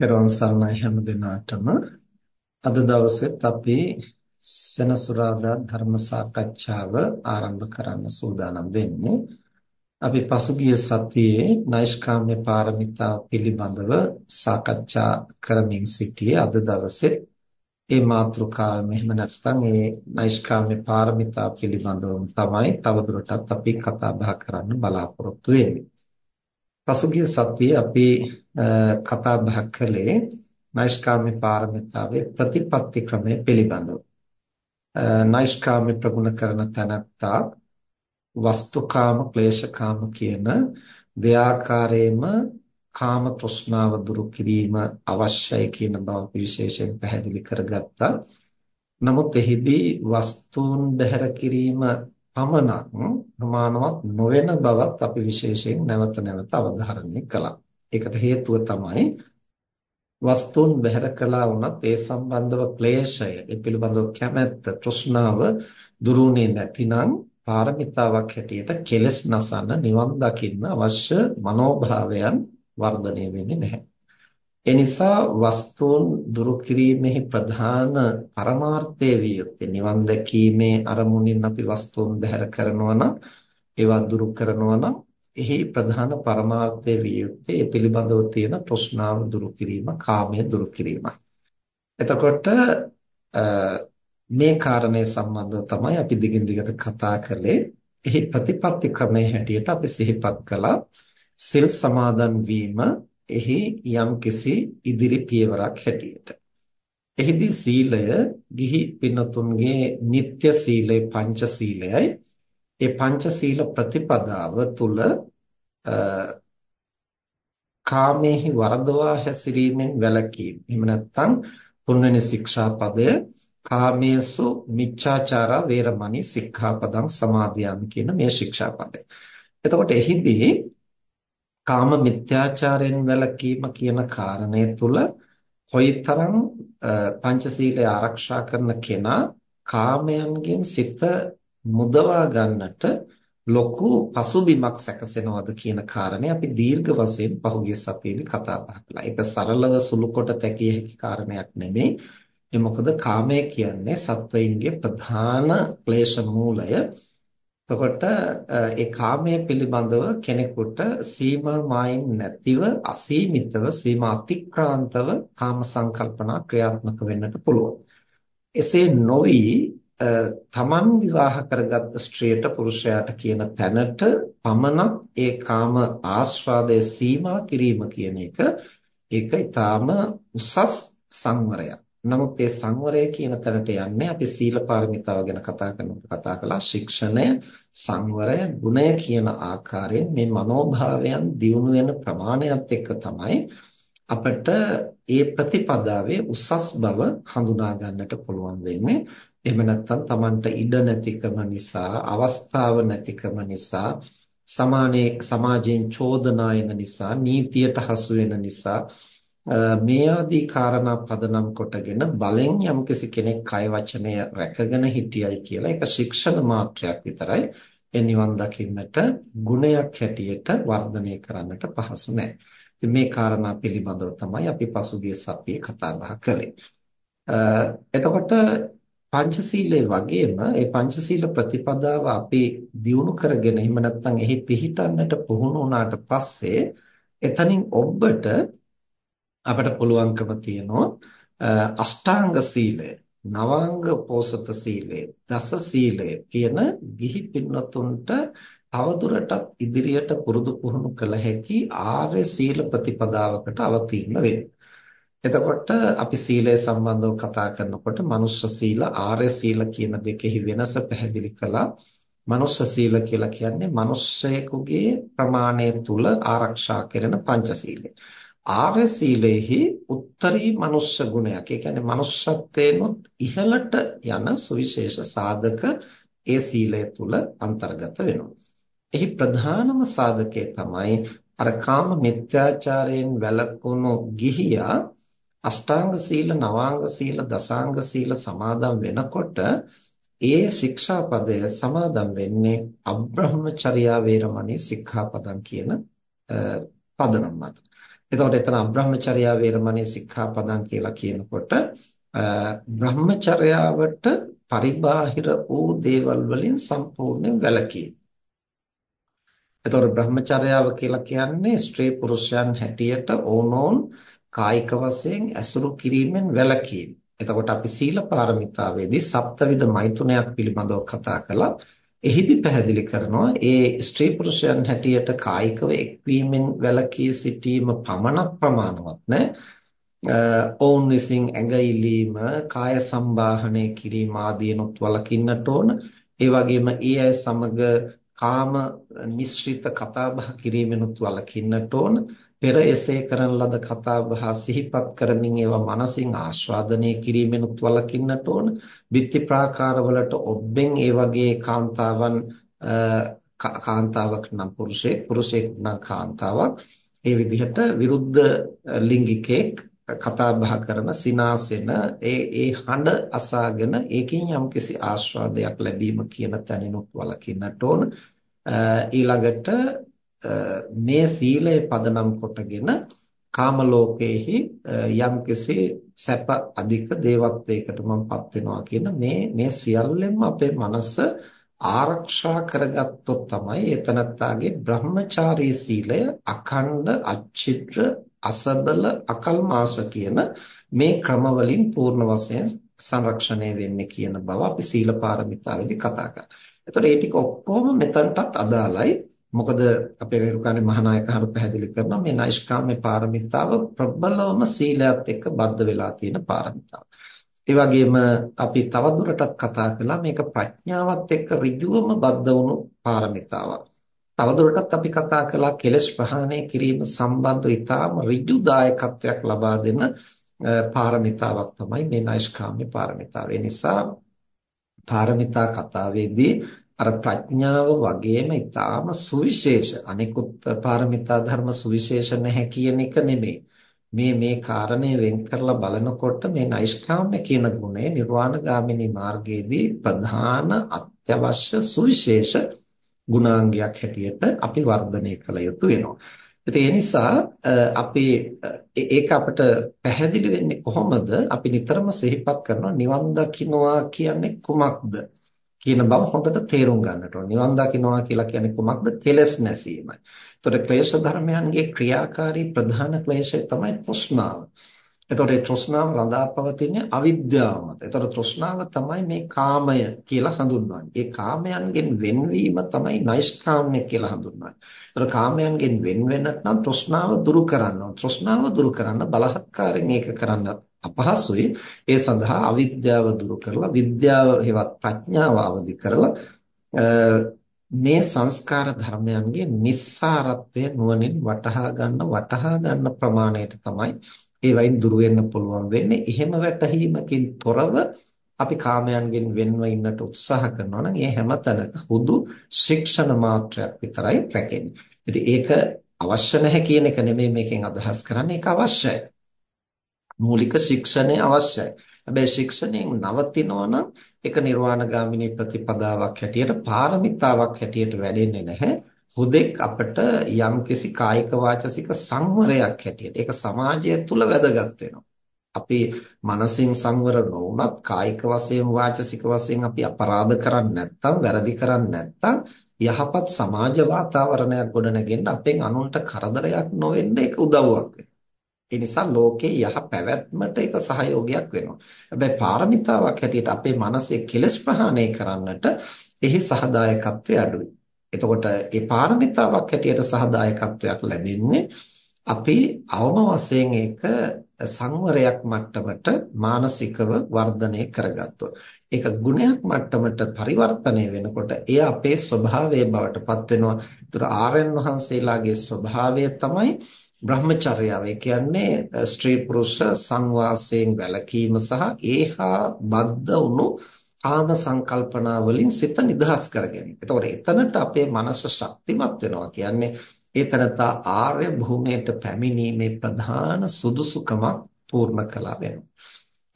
පෙරවන් සරණයි හැම දිනාටම අද දවසෙත් අපි සෙනසුරාදා ධර්ම සාකච්ඡාව ආරම්භ කරන්න සූදානම් වෙන්නේ. අපි පසුගිය සතියේ නෛෂ්කාම්‍ය පාරමිතා පිළිබඳව සාකච්ඡා කරමින් සිටියේ අද දවසේ ඒ මාතෘකාව මෙහෙම නැත්නම් ඒ නෛෂ්කාම්‍ය පාරමිතා පිළිබඳව තමයි තවදුරටත් අපි කතා බහ කරන්න බලාපොරොත්තු වෙන්නේ. පසුගිය සතියේ අපි කතා බහ කළේ නෛෂ්කාම්‍ය පාරමිතාවේ ප්‍රතිපත්ති ක්‍රමය පිළිබඳව. නෛෂ්කාම්‍ය ප්‍රගුණ කරන තැනැත්තා වස්තුකාම ක්ලේශකාම කියන දෙආකාරයෙන්ම කාම තෘෂ්ණාව දුරු කිරීම අවශ්‍යයි කියන බව විශේෂයෙන් පැහැදිලි කරගත්තා. නමුත් එහිදී වස්තුන් බැහැර කිරීම පමණක් ප්‍රමාණවත් නොවන බවත් අපි විශේෂයෙන් නැවත නැවත අවධාරණය කළා. ඒකට හේතුව තමයි වස්තුන් බැහැර කළා වුණත් ඒ සම්බන්ධව ක්ලේශය, ඒ පිළිබඳව කැමැත්ත, තෘෂ්ණාව දුරුුනේ නැතිනම් පාරමිතාවක් හැටියට කෙලස් නසන්න නිවන් දකින්න අවශ්‍ය මනෝභාවයන් වර්ධනය වෙන්නේ නැහැ. ඒ නිසා වස්තුන් දුරු කිරීමෙහි ප්‍රධාන පරමාර්ථය විය යුත්තේ නිවන් දැකීමේ අරමුණින් අපි වස්තුන් බැහැර කරනවා නම් ඒවා දුරු කරනවා නම් එහි ප්‍රධාන පරමාර්ථය විය යුත්තේ ඒ පිළිබඳව තියෙන තෘෂ්ණාව දුරු කිරීම, කාමය දුරු කිරීමයි. එතකොට මේ කාරණේ සම්බන්ධව තමයි අපි දිගින් දිගට කතා කළේ. එහි ප්‍රතිපත්ති ක්‍රමයේ හැටියට අපි සිහිපත් කළා සිල් සමාදන් වීම එහි යම්කිසි ඉදිරි පියවරක් හැටියට. එහිදී සීලය ගිහි පින්නතුන්ගේ නিত্য සීලය පංච සීලයයි ඒ පංචශීල ප්‍රතිපදාව තුල කාමේහි වරදවා හැසිරීමෙන් වැළකීම. එහෙම නැත්නම් තුන්වෙනි ශික්ෂාපදය කාමේසු මිච්ඡාචාරා වේරමණී සික්ඛාපදං සමාදියාමි කියන මේ ශික්ෂාපදය. එතකොට එහිදී කාම මිත්‍යාචාරයෙන් වැළකීම කියන කාරණය තුල කොයිතරම් පංචශීලය ආරක්ෂා කරන කෙනා කාමයන්ගෙන් සිත මුදවා ගන්නට ලොකු පසුබිමක් සැකසෙනවද කියන කාරණේ අපි දීර්ඝ වශයෙන් පහුගිය සතියේදී කතා බහ කළා. ඒක සරලව සුළු කොට තැකිය හැකි කාරණයක් නෙමෙයි. ඒ මොකද කාමය කියන්නේ සත්වයින්ගේ ප්‍රධාන ක්ලේශ මූලය. එතකොට ඒ කාමය පිළිබඳව කෙනෙකුට සීමා මායින් නැතිව අසීමිතව සීමා අතික්‍රාන්තව කාම සංකල්පනා ක්‍රියාත්මක වෙන්නට පුළුවන්. එසේ නොවි තමන් විවාහ කරගත් ස්ත්‍රියට පුරුෂයාට කියන තැනට පමණක් ඒ කාම ආස්වාදයේ සීමා කිරීම කියන එක ඒක ඊටාම උසස් සංවරයක්. නමුත් ඒ සංවරය කියන තැනට යන්නේ අපි සීල පාරමිතාව ගැන කතා කරනකොට කතා කළා. ශික්ෂණය සංවරය ගුණය කියන ආකාරයෙන් මේ මනෝභාවයන් දියුණු වෙන ප්‍රමාණයත් එක්ක තමයි අපිට ඒ ප්‍රතිපදාවේ උසස් බව හඳුනා ගන්නට පුළුවන් වෙන්නේ. එහෙම නැත්නම් Tamanට ඉඩ නැතිකම නිසා අවස්ථාව නැතිකම නිසා සමානේ සමාජයෙන් චෝදනා එන නිසා නීතියට හසු වෙන නිසා මේ ආදී කාරණා පදනම් කොටගෙන බලෙන් යම්කිසි කෙනෙක් කය වචනය රැකගෙන හිටියයි කියලා ඒක ශික්ෂණ මාත්‍රයක් විතරයි ඒ නිවන් දකින්නට ගුණයක් හැටියට වර්ධනය කරන්නට පහසු නැහැ. ඉතින් මේ කාරණා පිළිබඳව තමයි අපි පසුගිය සතියේ කතා බහ කළේ. එතකොට පංචශීලයේ වගේම ඒ පංචශීල ප්‍රතිපදාව අපි දියුණු කරගෙන එහෙම නැත්නම් එහි පිහිටන්නට පුහුණු වුණාට පස්සේ එතනින් ඔබට අපට පුළුවන්කම තියෙනවා අෂ්ටාංග සීලය නවාංග පෝසත සීලය දස සීලය කියන ගිහි පින්වතුන්ට තවදුරටත් ඉදිරියට පුරුදු පුහුණු කළ හැකි ආර්ය සීල ප්‍රතිපදාවකට අවතීර්ණ වෙන්න. එතකොට අපි සීලය සම්බන්ධව කතා කරනකොට මනුෂ්‍ය සීල ආර්ය සීල කියන දෙකෙහි වෙනස පැහැදිලි කළා. මනුෂ්‍ය සීල කියලා කියන්නේ මිනිස්සෙකුගේ ප්‍රමාණය තුල ආරක්ෂා කරන පංචශීලය. ආර්ය සීලෙහි උත්තරී මනුෂ්‍ය ගුණයක්. ඒ කියන්නේ මනුෂ්‍යත්වයෙන්ොත් ඉහළට යන සුවිශේෂ සාධක ඒ සීලය තුල අන්තර්ගත වෙනවා. එහි ප්‍රධානම සාධකය තමයි අර කාම මිත්‍යාචාරයෙන් වැළකුණු ගිහියා අෂ්ටාංග සීල නවාංග සීල දසාංග සීල සමාදන් වෙනකොට ඒ ශික්ෂාපදය සමාදන් වෙන්නේ අබ්‍රහ්මචර්යා වේරමණී සික්ඛාපදං කියන පදනම් මත. එතකොට එතන අබ්‍රහ්මචර්යා වේරමණී සික්ඛාපදං කියලා කියනකොට බ්‍රහ්මචර්යාවට පරිබාහිර වූ දේවල් වලින් සම්පූර්ණයෙන් වැළකීම. එතකොට බ්‍රහ්මචර්යාව කියලා කියන්නේ ස්ත්‍රී පුරුෂයන් හැටියට ඕනෝන් කායික වශයෙන් ඇසුරු කිරීමෙන් වැළකීම. එතකොට අපි සීල පාරමිතාවේදී සප්තවිධ මෛතුනයක් පිළිබඳව කතා කළා. එහිදී පැහැදිලි කරනවා ඒ ස්ත්‍රී පුරුෂයන් හැටියට කායිකව එක්වීමෙන් වැළකී සිටීම පමණක් ප්‍රමාණවත් නැහැ. ඔවුන් විසින් ඇඟිලීම, කාය සම්බාහනය කිරීම ආදීනොත් වළකින්නට ඕන. ඒ වගේම ඒ අය සමග කාම මිශ්‍රිත කතාබහ කිරීමෙනුත් වළකින්නට ඕන. පෙර එසේ කරන ලද කතාබහ සිහිපත් කරමින් ඒවා මනසින් ආස්වාදනය කිරීමෙනුත් වළකින්නට ඕන. බිත්ති ප්‍රාකාරවලට ඔබෙන් ඒ වගේ කාන්තාවන් කාන්තාවක් නම් පුරුෂයෙක් පුරුෂයෙක් නම් කාන්තාවක් ඒ විදිහට විරුද්ධ ලිංගිකෙක් කතා බහ කරන සිනාසෙන ඒ ඒ හඬ අසාගෙන ඒකින් යම්කිසි ආස්වාදයක් ලැබීම කියන තැනිනුත් වළකින්නට ඕන ඊළඟට මේ සීලය පදනම් කොටගෙන කාම ලෝකයේහි යම්කිසි සැප අධික දේවත්වයකට මමපත් වෙනවා කියන මේ මේ සියල්ලෙන්ම අපේ මනස ආරක්ෂා කරගත්තොත් තමයි එතනත්තාගේ බ්‍රහ්මචාරී සීලය අඛණ්ඩ අච්චිත්‍ර අසබල අකල්මාස කියන මේ ක්‍රම වලින් පූර්ණ වශයෙන් සංරක්ෂණය වෙන්නේ කියන බව අපි සීල පාරමිතාවේදී කතා කරා. එතකොට මේ ටික ඔක්කොම මෙතනටත් අදාළයි. මොකද අපේ රේරුකාණේ මහානායකහරු පැහැදිලි කරනවා මේ නෛෂ්කාම්‍ය පාරමිතාව ප්‍රබලවම සීලයත් එක්ක බද්ධ වෙලා තියෙන පාරමිතාව. ඒ වගේම අපි තවදුරටත් කතා කළා මේක ප්‍රඥාවත් එක්ක ඍජුවම බද්ධ වුණු පාරමිතාවක්. තවදුරටත් අපි කතා කළා කෙලස් ප්‍රහාණය කිරීම සම්බන්ධව ඊටාම ඍජු දායකත්වයක් ලබා දෙන පාරමිතාවක් තමයි මේ නෛෂ්කාම්‍ය පාරමිතාව. ඒ නිසා පාරමිතා කතාවේදී අර ප්‍රඥාව වගේම ඊටාම සුවිශේෂ අනිකුත් පාරමිතා ධර්ම සුවිශේෂ නැහැ කියන එක නෙමෙයි. මේ මේ කාරණේ වෙන් කරලා බලනකොට මේ නෛෂ්ක්‍රාම්‍ය කියන ගුණය නිර්වාණගාමිනී මාර්ගයේදී ප්‍රධාන අත්‍යවශ්‍ය සුවිශේෂ ගුණාංගයක් හැටියට අපි වර්ධනය කළ යුතු වෙනවා. ඉතින් ඒ නිසා අපි ඒක අපිට පැහැදිලි වෙන්නේ කොහොමද? අපි නිතරම සිහිපත් කරනවා නිවන් දකින්නවා කියන්නේ කුමක්ද? කියන බව හොඳට තේරුම් ගන්නට ඕන. නිවන් දකින්නවා කියලා කියන්නේ කුමක්ද? කෙලස් නැසීමයි. එතකොට ක්ලේශ ධර්මයන්ගේ ක්‍රියාකාරී ප්‍රධාන ක්ලේශය තමයි තෘෂ්ණාව. එතකොට ඒ තෘෂ්ණාව රඳාපවතින්නේ අවිද්‍යාව මත. එතකොට තෘෂ්ණාව තමයි මේ කාමය කියලා හඳුන්වන්නේ. ඒ කාමයන්ගෙන් වෙන්වීම තමයි නෛෂ්කාම්‍ය කියලා හඳුන්වන්නේ. එතකොට කාමයන්ගෙන් වෙන් වෙන්නට නම් තෘෂ්ණාව දුරු කරන්න ඕන. තෘෂ්ණාව දුරු කරන්න බලහත්කාරයෙන් ඒක කරන්න අපහසුයි. ඒ සඳහා අවිද්‍යාව දුරු කරලා විද්‍යාව හෙවත් ප්‍රඥාව අවදි කරලා මේ සංස්කාර ධර්මයන්ගේ නිස්සාරත්වය නුවණින් වටහා ගන්න වටහා ගන්න ප්‍රමාණයට තමයි ඒ වයින් දුර වෙන්න පුළුවන් වෙන්නේ. එහෙම වැටහීමකින් තොරව අපි කාමයන්ගෙන් වෙන්ව ඉන්නට උත්සාහ කරනවා නම් ඒ හැමතැනක හුදු ශික්ෂණ මාත්‍රයක් විතරයි රැකෙන්නේ. ඉතින් ඒක අවශ්‍ය නැහැ කියන එක නෙමෙයි මේකෙන් අදහස් කරන්නේ. ඒක අවශ්‍යයි. මූලික ශික්ෂණය අවශ්‍යයි. හැබැයි ශික්ෂණයෙන් නවතිනවා නම් ඒක නිර්වාණගාමිනී ප්‍රතිපදාවක් හැටියට පාරමිතාවක් හැටියට වැඩෙන්නේ නැහැ. හුදෙක් අපට යම්කිසි කායික වාචසික සංවරයක් හැටියට ඒක සමාජය තුල වැදගත් වෙනවා. අපි මනසින් සංවර නොවුනත් කායික වශයෙන් වාචසික වශයෙන් අපි අපරාධ කරන්නේ නැත්නම් වැරදි කරන්නේ නැත්නම් යහපත් සමාජ වාතාවරණයක් ගොඩනගෙන්න අපෙන් අනුන්ට කරදරයක් නොවෙන්න ඒක උදව්වක් වෙනවා. ඒ නිසා ලෝකේ යහ පැවැත්මට ඒක සහයෝගයක් වෙනවා. හැබැයි පාරමිතාවක් හැටියට අපේ මනසේ කෙලස් ප්‍රහාණය කරන්නට එහි සහදායකත්වය අඩුයි. එතකොට ඒ පාරමිතාවක් හැටියට සහදායකත්වයක් ලැබෙන්නේ අපි අවම වශයෙන් ඒක සංවරයක් මට්ටමට මානසිකව වර්ධනය කරගත්තොත්. ඒක ගුණයක් මට්ටමට පරිවර්තනය වෙනකොට එය අපේ ස්වභාවයේ බවට පත් වෙනවා. ඒතර ආර්යයන් වහන්සේලාගේ ස්වභාවය තමයි බ්‍රහ්මචර්යාව. ඒ කියන්නේ ස්ත්‍රී පුරුෂ සංවාසයෙන් වැළකීම සහ ඒහා බද්ධ වුණු කාම සංකල්පනා වලින් සිත නිදහස් කර ගැනීම. එතකොට එතනට අපේ මනස ශක්තිමත් වෙනවා කියන්නේ ඒතනත ආර්ය භූමියට පැමිණීමේ ප්‍රධාන සුදුසුකමක් පූර්ණ කළා වෙනවා.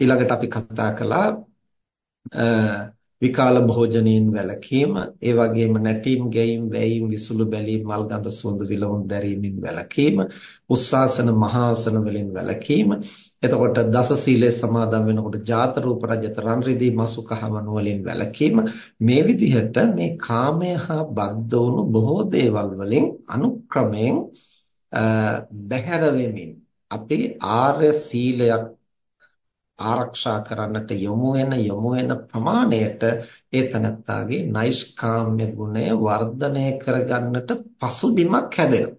ඊළඟට අපි කතා කළා විකාල භෝජනයෙන් වැළකීම, ඒ වගේම නැටීම්, ගැයීම්, වැයීම්, විසුළු බැලීම්, මල්ගඳ සුවඳ විලවුන් දැරීමෙන් වැළකීම, උස්සාසන මහාසන වලින් වැළකීම. එතකොට දස සීලේ සමාදන් වෙනකොට ජාත රූප රජත රන් රිදී මසු කහවණු වලින් වැළකීම මේ විදිහට මේ කාමය හා බද්ධ වුණු බොහෝ දේවල් වලින් අනුක්‍රමයෙන් බැහැර වෙමින් අපි ආර්ය සීලයක් ආරක්ෂා කරන්නට යොමු වෙන යොමු වෙන ප්‍රමාණයට ඒ තනත්තාගේ නෛෂ්කාම්‍ය ගුණය වර්ධනය කරගන්නට පසුබිමක් හැදෙනවා.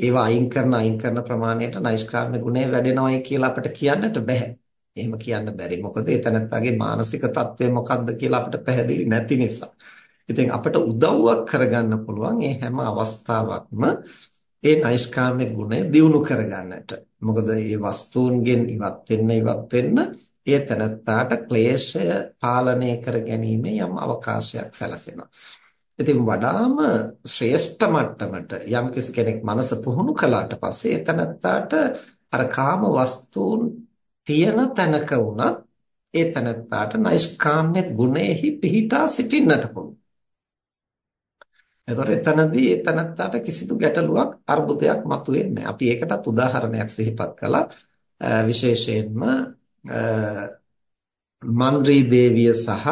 ඒවා අයින් කරන අයින් කරන ප්‍රමාණයට නෛෂ්කාම්‍ය ගුණය වැඩෙනවයි කියලා අපිට කියන්නට බෑ. එහෙම කියන්න බැරි. මොකද ඒ තනත්තාගේ මානසික තත්ත්වය මොකක්ද කියලා අපිට පැහැදිලි නැති නිසා. ඉතින් අපිට උදව්වක් කරගන්න පුළුවන් මේ හැම අවස්ථාවකම ඒ නෛෂ්කාම්‍ය ගුණය දියුණු කරගන්නට. මොකද මේ වස්තුන්ගෙන් ඉවත් වෙන්න ඉවත් වෙන්න ඒ තනත්තාට ක්ලේශය පාලනය කර ගැනීමේ යම් අවකාශයක් සැලසෙනවා. ඉතින් වඩාම ශ්‍රේෂ්ඨ මට්ටමට යම් කෙනෙක් මනස පුහුණු කළාට පස්සේ ඒ තනත්තාට අර කාම වස්තුන් තියෙන තැනක වුණත් ඒ තනත්තාට නෛෂ්කාම්‍ය ගුණෙහි පිහිටා සිටින්නට පුළුවන්. එතකොට එතනදී ඒ තනත්තාට කිසිදු ගැටලුවක් අර්බුදයක් මතුවෙන්නේ අපි ඒකටත් උදාහරණයක් සිහිපත් කළා. විශේෂයෙන්ම මන්ද්‍රී දේවිය සහ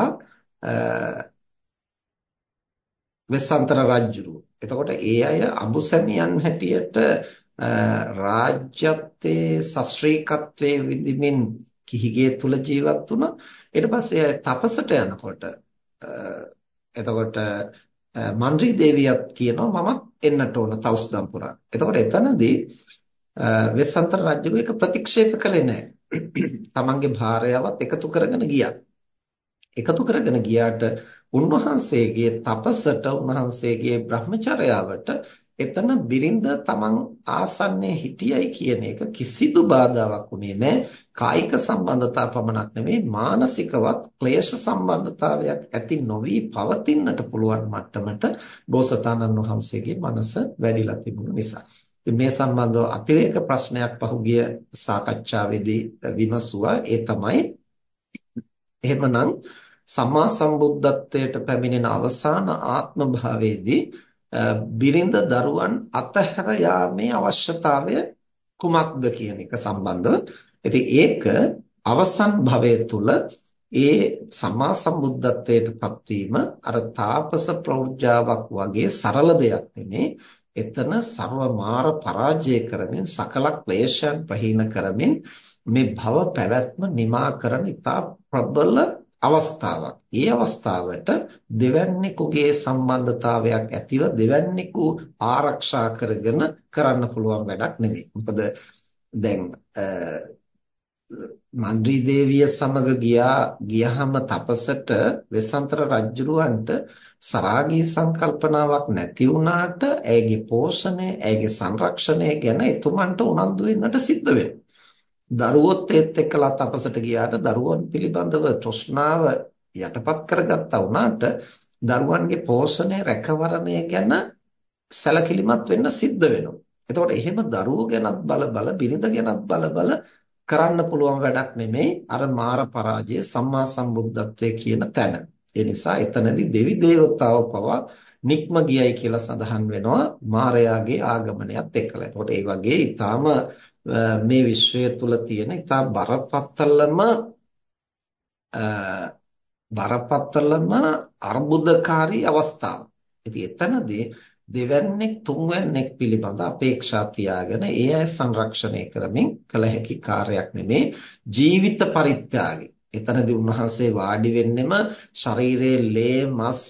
වෙස්සන්තර රජුරු. එතකොට ඒ අය අබුසැමියන් හැටියට රාජ්‍යත්වයේ ශාස්ත්‍රීයත්වයේ විඳින්මින් කිහිගේ තුල ජීවත් වුණා. ඊට පස්සේ තපසට යනකොට එතකොට මන්ත්‍රී දේවියත් කියනවා මමත් එන්නට ඕන තවුස්දම් පුරාණ. එතකොට එතනදී වෙස්සන්තර රජු එක ප්‍රතික්ෂේප කළේ නැහැ. තමන්ගේ භාර්යාවත් එකතු කරගෙන ගියා. එකතු කරගෙන ගියාට උන්වහන්සේගේ තපසට උන්වහන්සේගේ බ්‍රහ්මචර්යාවට එතන බිරිඳ තමන් ආසන්නයේ හිටියයි කියන එක කිසිදු බාධාවක් උනේ නැහැ. කායික සම්බන්ධතා පමණක් නෙමෙයි මානසිකවත් ක්ලේශ සම්බන්ධතාවයක් ඇති නොවි පවතින්නට පුළුවන් මට්ටමට බෝසතාණන් වහන්සේගේ මනස වැඩිලා තිබුණු නිසා. ඉතින් මේ සම්බන්ධව අතිරේක ප්‍රශ්නයක් පහුගිය සාකච්ඡාවේදී විමසුවා. ඒ තමයි එහෙමනම් සම්මා සම්බුද්ධත්වයට පැමිණෙන අවසාන ආත්ම භාවයේදී බිරිඳ දරුවන් අතහැර යාමේ අවශ්‍යතාවය කුමක්ද කියන එක සම්බන්ධව. ඉතින් ඒක අවසන් භවයේ තුල ඒ සම්මා සම්බුද්ධත්වයට පත්වීම අර තාපස ප්‍රෞජ්‍යාවක් වගේ සරල දෙයක් නෙමේ. එතන ਸਰව මාර පරාජය කරමින් සකල ක්ලේශයන් ප්‍රහීන කරමින් මේ භව පැවැත්ම නිමා කරන ඉතා ප්‍රබල අවස්ථාවක්. ඒ අවස්ථාවට දෙවැන්නෙකුගේ සම්බන්ධතාවයක් ඇතිව දෙවැන්නෙකු ආරක්ෂා කරගෙන කරන්න පුළුවන් වැඩක් නෙවෙයි. මොකද දැන් මන්ද්‍රී දේවිය සමග ගියා ගියහම තපසට වෙසන්තර රජුරවන්ට සරාගී සංකල්පනාවක් නැති වුණාට ඇයගේ පෝෂණය, ඇයගේ සංරක්ෂණය ගැන එතුමන්ට උනන්දු වෙන්නට සිද්ධ වෙනවා. දරුවොත් ඒත් එක්කලා තපසට ගියාට දරුවන් පිළිබඳව තෘෂ්ණාව යටපත් කරගත්තා වුණාට දරුවන්ගේ පෝෂණය රැකවරණය ගැන සැලකිලිමත් වෙන්න සිද්ධ වෙනවා. එතකොට එහෙම දරුවෝ ගැනත් බල බල බිරිඳ ගැනත් බල බල කරන්න පුළුවන් වැඩක් නෙමෙයි අර මාර පරාජය සම්මා සම්බුද්ධත්වයේ කියන තැන. ඒ නිසා එතනදී දෙවි දේවතාවෝ පවා නික්ම ගියයි කියලා සඳහන් වෙනවා මාරයාගේ ආගමනයත් එක්කලා. එතකොට ඒ වගේ ඊටාම මේ විශ්වය තුල තියෙන ඉතා බරපතලම බරපතලම අර්බුදකාරී අවස්ථාව. ඉතින් එතනදී දෙවැන්නෙක් තුන්වැන්නෙක් පිළිබඳ අපේක්ෂා තියාගෙන ඒ අය සංරක්ෂණය කරමින් කළ හැකි කාර්යයක් නෙමේ ජීවිත පරිත්‍යාගය. එතනදී උන්වහන්සේ වාඩි වෙන්නෙම ශරීරයේ ලේ මස්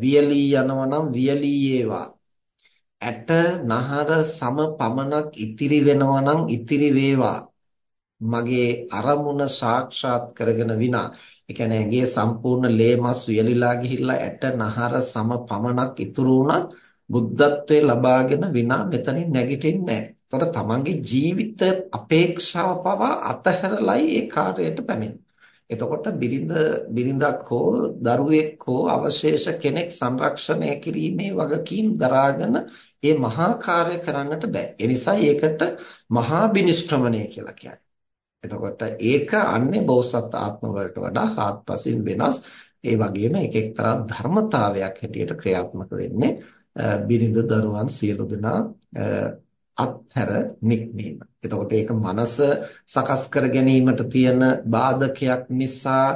වියලී යනවා නම් වියලී ඒවා ඇට නහර සම පමණක් ඉතිරි වෙනවා නම් ඉතිරි වේවා මගේ අරමුණ සාක්ෂාත් කරගෙන විනා ඒ කියන්නේ ඇඟේ සම්පූර්ණ ලේ මස් උයලිලා ගිහිල්ලා ඇට නහර සම පමණක් ඉතුරු වුණත් බුද්ධත්වයේ ලබාගෙන විනා මෙතනින් නැගිටින්නේ නැහැ. ඒතකොට තමන්ගේ ජීවිත අපේක්ෂාව පවා අතහැරලයි ඒ කාර්යයට පැමිණෙන්නේ. එතකොට බිරිඳ බිරිඳක් හෝ දරුවෙක් හෝ අවශේෂ කෙනෙක් සංරක්ෂණය කිරීමේ වගකීම් දරාගෙන ඒ මහා කාර්ය කරන්නට බෑ. ඒ නිසා ඒකට මහා බිනිෂ්ක්‍රමණය කියලා කියන්නේ. එතකොට ඒක අන්නේ බෝසත් ආත්ම වලට වඩා හාත්පසින් වෙනස් ඒ වගේම ඒක එක්තරා ධර්මතාවයක් හැටියට ක්‍රියාත්මක වෙන්නේ බිරිඳ දරුවන් සියලු දෙනා අත්හැර නික්මීම. එතකොට ඒක මනස සකස් කර ගැනීමට තියෙන බාධකයක් නිසා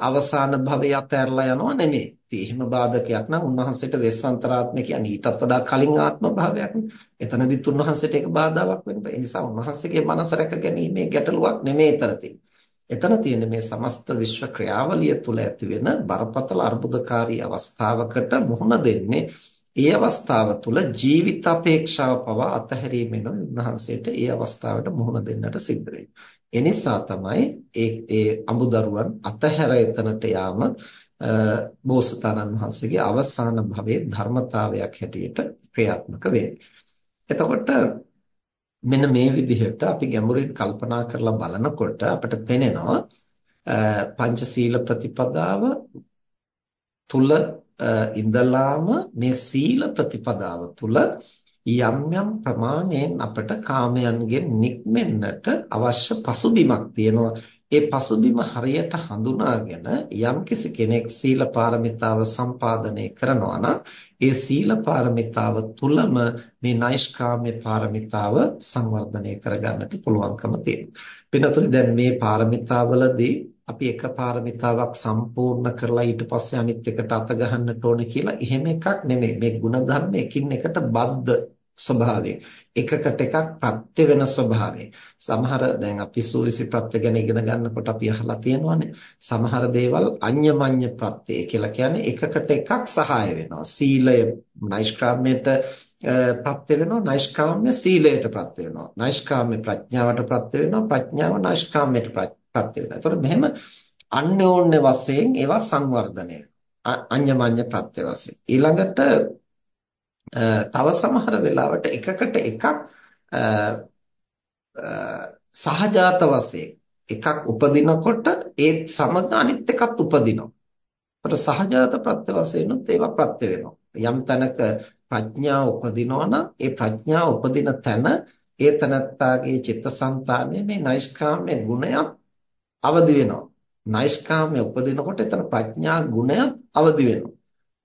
අවසාන භවය අතහැරලා යනවා නෙමෙයි. ඉතින් එහෙම බාධකයක් නම් උන්වහන්සේට වෙස්සන්තරාත්ම කියන්නේ ඊටත් වඩා කලින් ආත්ම භාවයක් නේ. එතනදිත් උන්වහන්සේට ඒක බාධාවක් වෙන්න බෑ. ඒ නිසා උන්වහන්සේගේ මනස රැක ගැනීමේ ගැටලුවක් නෙමෙයි එතන තියෙන්නේ. එතන තියෙන්නේ මේ සමස්ත විශ්ව ක්‍රියාවලිය තුළ ඇති වෙන බරපතල අර්බුදකාරී අවස්ථාවකට මුහුණ දෙන්නේ ඒ අවස්ථාව තුළ ජීවිත අපේක්ෂාව පවා අතහැරීමෙන් උන්වහන්සේට ඒ අවස්ථාවට මුහුණ දෙන්නට සිද්ධ වෙන්නේ. එනිසා තමයි ඒ ඒ අමුදරුවන් අතහැර එතනට යාම බෝසතාණන් වහන්සේගේ අවසාන භවයේ ධර්මතාවයක් හැටියට ක්‍රියාත්මක වෙන්නේ. එතකොට මෙන්න මේ විදිහට අපි ගැඹුරින් කල්පනා කරලා බලනකොට අපිට පෙනෙනවා පංචශීල ප්‍රතිපදාව තුල ඉඳලාම මේ සීල ප්‍රතිපදාව තුල යම් යම් ප්‍රමාණයෙන් අපට කාමයන්ගෙන් නික්මෙන්නට අවශ්‍ය පසුබිමක් තියෙනවා. ඒ පසුබිම හරියට හඳුනාගෙන යම්කිසි කෙනෙක් සීල පාරමිතාව සම්පාදනය කරනවා නම් ඒ සීල පාරමිතාව තුලම මේ නෛෂ්කාම්‍ය පාරමිතාව සංවර්ධනය කරගන්නට පුළුවන්කම තියෙනවා. වෙනතුනි දැන් මේ පාරමිතාවලදී අපි එක පාරමිතාවක් සම්පූර්ණ කරලා ඊට පස්සේ අනිත් එකට අත ගහන්නට ඕනේ කියලා එහෙම එකක් නෙමෙයි. මේ ಗುಣධර්ම එකින් එකට බද්ධ ස්වභාවයෙන් එකකට එකක් ප්‍රත්‍ය වෙන ස්වභාවයෙන් සමහර දැන් අපි සූරිසි ප්‍රත්‍ය ගැන ඉගෙන ගන්නකොට අපි අහලා තියෙනවානේ. සමහර දේවල් අඤ්ඤමඤ්ඤ ප්‍රත්‍ය කියලා කියන්නේ එකකට එකක් සහාය වෙනවා. සීලය නෛෂ්ක්‍රාම්‍යයට ප්‍රත්‍ය වෙනවා. නෛෂ්කාම්‍ය සීලයට ප්‍රත්‍ය වෙනවා. නෛෂ්කාම්‍ය ප්‍රඥාවට ප්‍රත්‍ය වෙනවා. ප්‍රඥාව නෛෂ්කාම්‍යයට ප්‍රත්‍ය වෙනවා. එතකොට මෙහෙම අන්‍යෝන්‍ය වශයෙන් ඒවා සංවර්ධනය අඤ්ඤමඤ්ඤ ප්‍රත්‍ය වශයෙන්. ඊළඟට තව සමහර වෙලාවට එකකට එකක් සහජාත වශයෙන් එකක් උපදිනකොට ඒත් සමග අනිත් එකත් උපදිනවා. ඒකට සහජාත ප්‍රත්‍ය වශයෙන්ුත් ඒවා ප්‍රත්‍ය වෙනවා. යම් තැනක ප්‍රඥාව උපදිනවා නම් ඒ ප්‍රඥාව උපදින තැන ඒ තනත්තාගේ චිත්තසංතානයේ මේ නෛෂ්කාම්‍ය ගුණයක් අවදි වෙනවා. නෛෂ්කාම්‍ය උපදිනකොට එතන ප්‍රඥා ගුණයක් අවදි වෙනවා.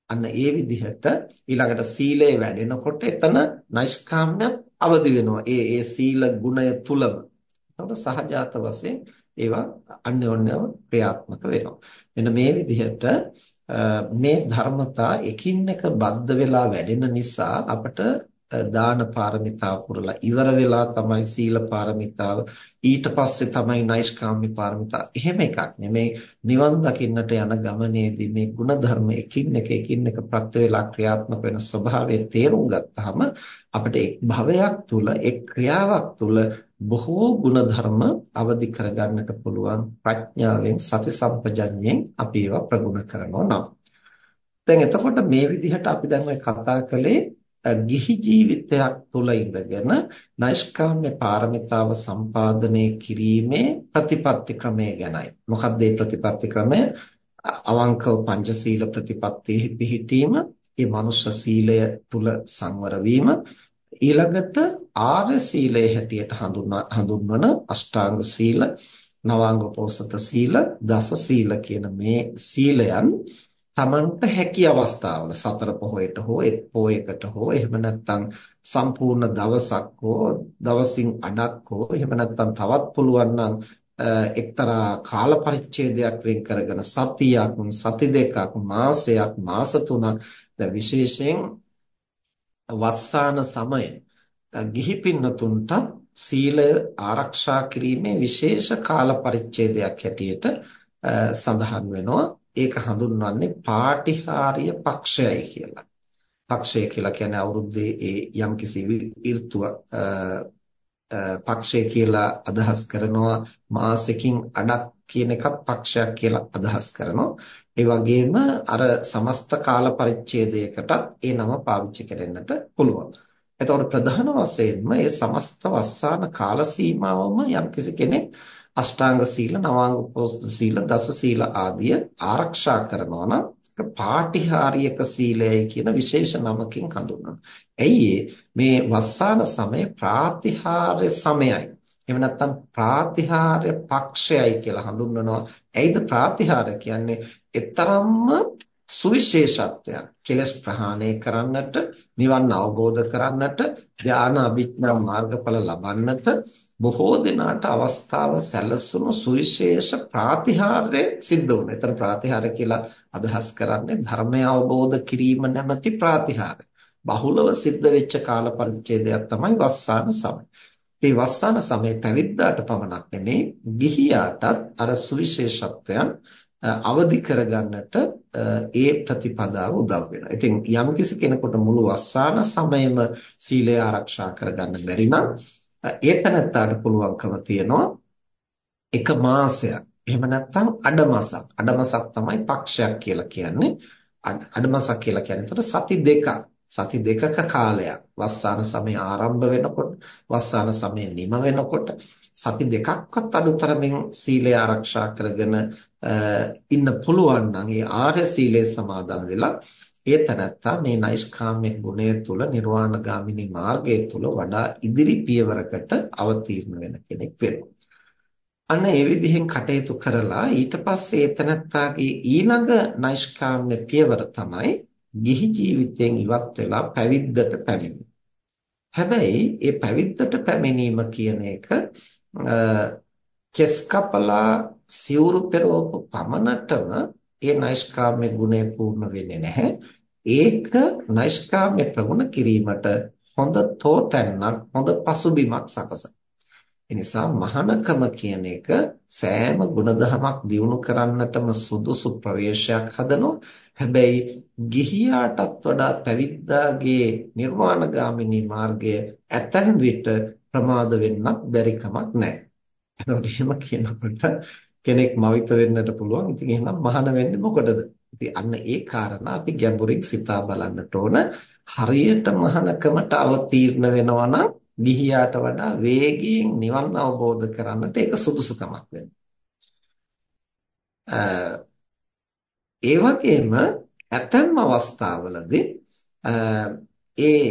අන්න ඒ විදිහට ඊළඟට සීලය වැඩෙනකොට එතන නෛෂ්කාම්‍යත් අවදි වෙනවා. ඒ ඒ සීල ගුණය තුලම. එතකොට සහජාත වශයෙන් ඒවා අන්‍යෝන්‍යව ක්‍රියාත්මක වෙනවා. මෙන්න මේ විදිහට මේ ධර්මතා එකින් එක බද්ධ වෙලා වැඩෙන නිසා අපට දාන පාරමිතාව පුරලා. ඉවර වෙලා තමයි සීල පාරමිතාව. ඊට පස්සේ තමයි නෛෂ්කාම්ම්‍ය පාරමිතාව එහෙම එකක් නෙමේ. නිවන් දකින්නට යන ගමනේදී මේ ගුණ ධර්ම එකින් එක එකින් එක ප්‍රත්‍ය වේලා ක්‍රියාත්මක වෙන ස්වභාවය තේරුම් ගත්තාම අපිට එක් භවයක් තුල එක් ක්‍රියාවක් තුල බොහෝ ගුණ ධර්ම අවදි කරගන්නට පුළුවන් ප්‍රඥාවෙන් සති සම්පජඤ්ඤයෙන් අපි ඒවා ප්‍රගුණ කරනවා නම්. දැන් එතකොට මේ විදිහට අපි දැන් කතා කළේ ගිහි ජීවිතයක් තුළ ඉඳගෙන නෛෂ්කාම්‍ය පාරමිතාව සම්පාදනය කිරීමේ ප්‍රතිපත්ති ක්‍රමය ගැනයි. මොකක්ද මේ ප්‍රතිපත්ති ක්‍රමය? අවංකව පංචශීල ප්‍රතිපත්තියෙහි පිහිටීම, ඒ මනුෂ්‍ය සීලය තුල සංවර වීම, ඊළඟට ආර්ය සීලය හැටියට හඳුන්වන අෂ්ටාංග සීල, නවාංග පෝසත සීල, දස සීල කියන මේ සීලයන් තමන්ට හැකි අවස්ථාවල සතර පොහොයට හෝ එක් පොයකට හෝ එහෙම නැත්නම් සම්පූර්ණ දවසක් හෝ දවසින් අඩක් හෝ එහෙම නැත්නම් තවත් පුළුවන් නම් එක්තරා කාල පරිච්ඡේදයක් වෙන් කරගෙන සතියක් සති දෙකක් මාසයක් මාස තුනක් දැන් විශේෂයෙන් වස්සාන සමය ගිහි පින්නතුන්ට සීලය ආරක්ෂා කිරීමේ විශේෂ කාල පරිච්ඡේදයක් හැටියට සඳහන් වෙනවා. ඒක හඳුන්වන්නේ පාටිහාර්ය පක්ෂයයි කියලා. පක්ෂය කියලා කියන්නේ අවුරුද්දේ ඒ යම්කිසි ඍතුව පක්ෂය කියලා අදහස් කරනවා මාසෙකින් අඩක් කියන එකත් පක්ෂයක් කියලා අදහස් කරනවා. ඒ වගේම අර සමස්ත කාල පරිච්ඡේදයකටත් ඒ නම පාවිච්චි කරන්නට පුළුවන්. එතකොට ප්‍රධාන වශයෙන්ම මේ සමස්ත වස්සාන කාල සීමාවම යම්කිසි කෙනෙක් අෂ්ටාංග සීල, නවාංග උපෝසථ සීල, දස සීල ආදිය ආරක්ෂා කරනවා නම් පාටිහාරියක සීලයයි කියන විශේෂ නමකින් හඳුන්වනවා. ඇයි මේ වස්සාන සමය ප්‍රාතිහාර්ය සමයයි. එහෙම නැත්නම් ප්‍රාතිහාර්ය පක්ෂයයි කියලා හඳුන්වනවා. එයිද ප්‍රාතිහාර්ය කියන්නේ ඊතරම්ම සුවිශේෂත්වයක්. කෙලස් ප්‍රහාණය කරන්නට, නිවන් අවබෝධ කරන්නට, ධානා අභිඥා මාර්ගඵල ලබන්නට බොහෝ දෙනාට අවස්ථාව සැලසුණු සුවිශේෂ ප්‍රාතිහාර්ය සිද්ධ වුණා. ඒතර ප්‍රාතිහාර්ය කියලා අදහස් කරන්නේ ධර්මය අවබෝධ කිරීම නැමැති ප්‍රාතිහාර්ය. බහුලව සිද්ධ වෙච්ච කාල පරිච්ඡේදයක් තමයි වස්සාන සමය. මේ වස්සාන සමය පැවිද්දාට පමණක් නෙමේ ගිහියාටත් අර සුවිශේෂත්වයන් අවදි කරගන්නට ඒ ප්‍රතිපදාව උදව් වෙනවා. ඉතින් යම්කිසි කෙනෙකුට මුළු වස්සාන සමයම සීලය ආරක්ෂා කරගන්න බැරි නම් ඒ තැනත්තාට පුළුවන්කම තියනවා එක මාසයක්. එහෙම නැත්නම් අඩමසක්. අඩමසක් තමයි පක්ෂයක් කියලා කියන්නේ. අඩමසක් කියලා කියන්නේ සති දෙකක්. සති දෙකක කාලයක් වස්සාන සමය ආරම්භ වෙනකොට වස්සාන සමය නිම වෙනකොට සති දෙකක්වත් අඩුතරමින් සීලය ආරක්ෂා කරගෙන ඉන්න පුළුවන් නම් ඒ ආර්ය සීලය සමාදන් වෙලා ඒ තැනත්තා මේ නෛෂ්කාම්‍ය ගුණය තුල නිර්වාණගාමිනී මාර්ගය තුල වඩා ඉදිරි පියවරකට අවතීර්ණ වෙන කෙනෙක් වෙනවා. අන්න ඒ විදිහෙන් කටයුතු කරලා ඊට පස්සේ ඒ තැනත්තාගේ ඊළඟ නෛෂ්කාම්‍ය පියවර තමයි ගිහි ජීවිතයෙන් ඉවත් වෙලා පැවිද්දට පැමිණීම. හැබැයි ඒ පැවිද්දට පැමිණීම කියන එක කෙස් කපලා සිවුරු පෙරවපු පමණටම ඒ නෛෂ්කාම්‍ය ගුණය පූර්ණ වෙන්නේ නැහැ. ඒක නෛෂ්කාම්‍ය ප්‍රගුණ කිරීමට හොඳ තෝතැන්නක් හොඳ පසුබිමක් සකසන. එනිසා මහානකම කියන එක සෑම ගුණධමයක් දියුණු කරන්නටම සුදුසු ප්‍රවේශයක් හදනවා. හැබැයි ගිහියාටත් වඩා පැවිද්දාගේ නිර්වාණගාමිනී මාර්ගය ඇතැම් විට ප්‍රමාද වෙන්නත් බැරි කමක් නැහැ. එතකොට එහෙම කියනකොට කෙනෙක් මවිත වෙන්නට පුළුවන්. ඉතින් එහෙනම් මහාන වෙන්නේ මොකටද? ඉතින් අන්න ඒ කාරණා අපි ගැඹුරින් සිතා බලන්නට ඕන. හරියට මහානකමට අවතීර්ණ වෙනවා නම් ගිහියාට වඩා වේගයෙන් නිවන් අවබෝධ කරන්නට ඒක සුදුසුකමක් වෙනවා. ඒ වගේම ඇතැම් අවස්ථාවලදී ඒ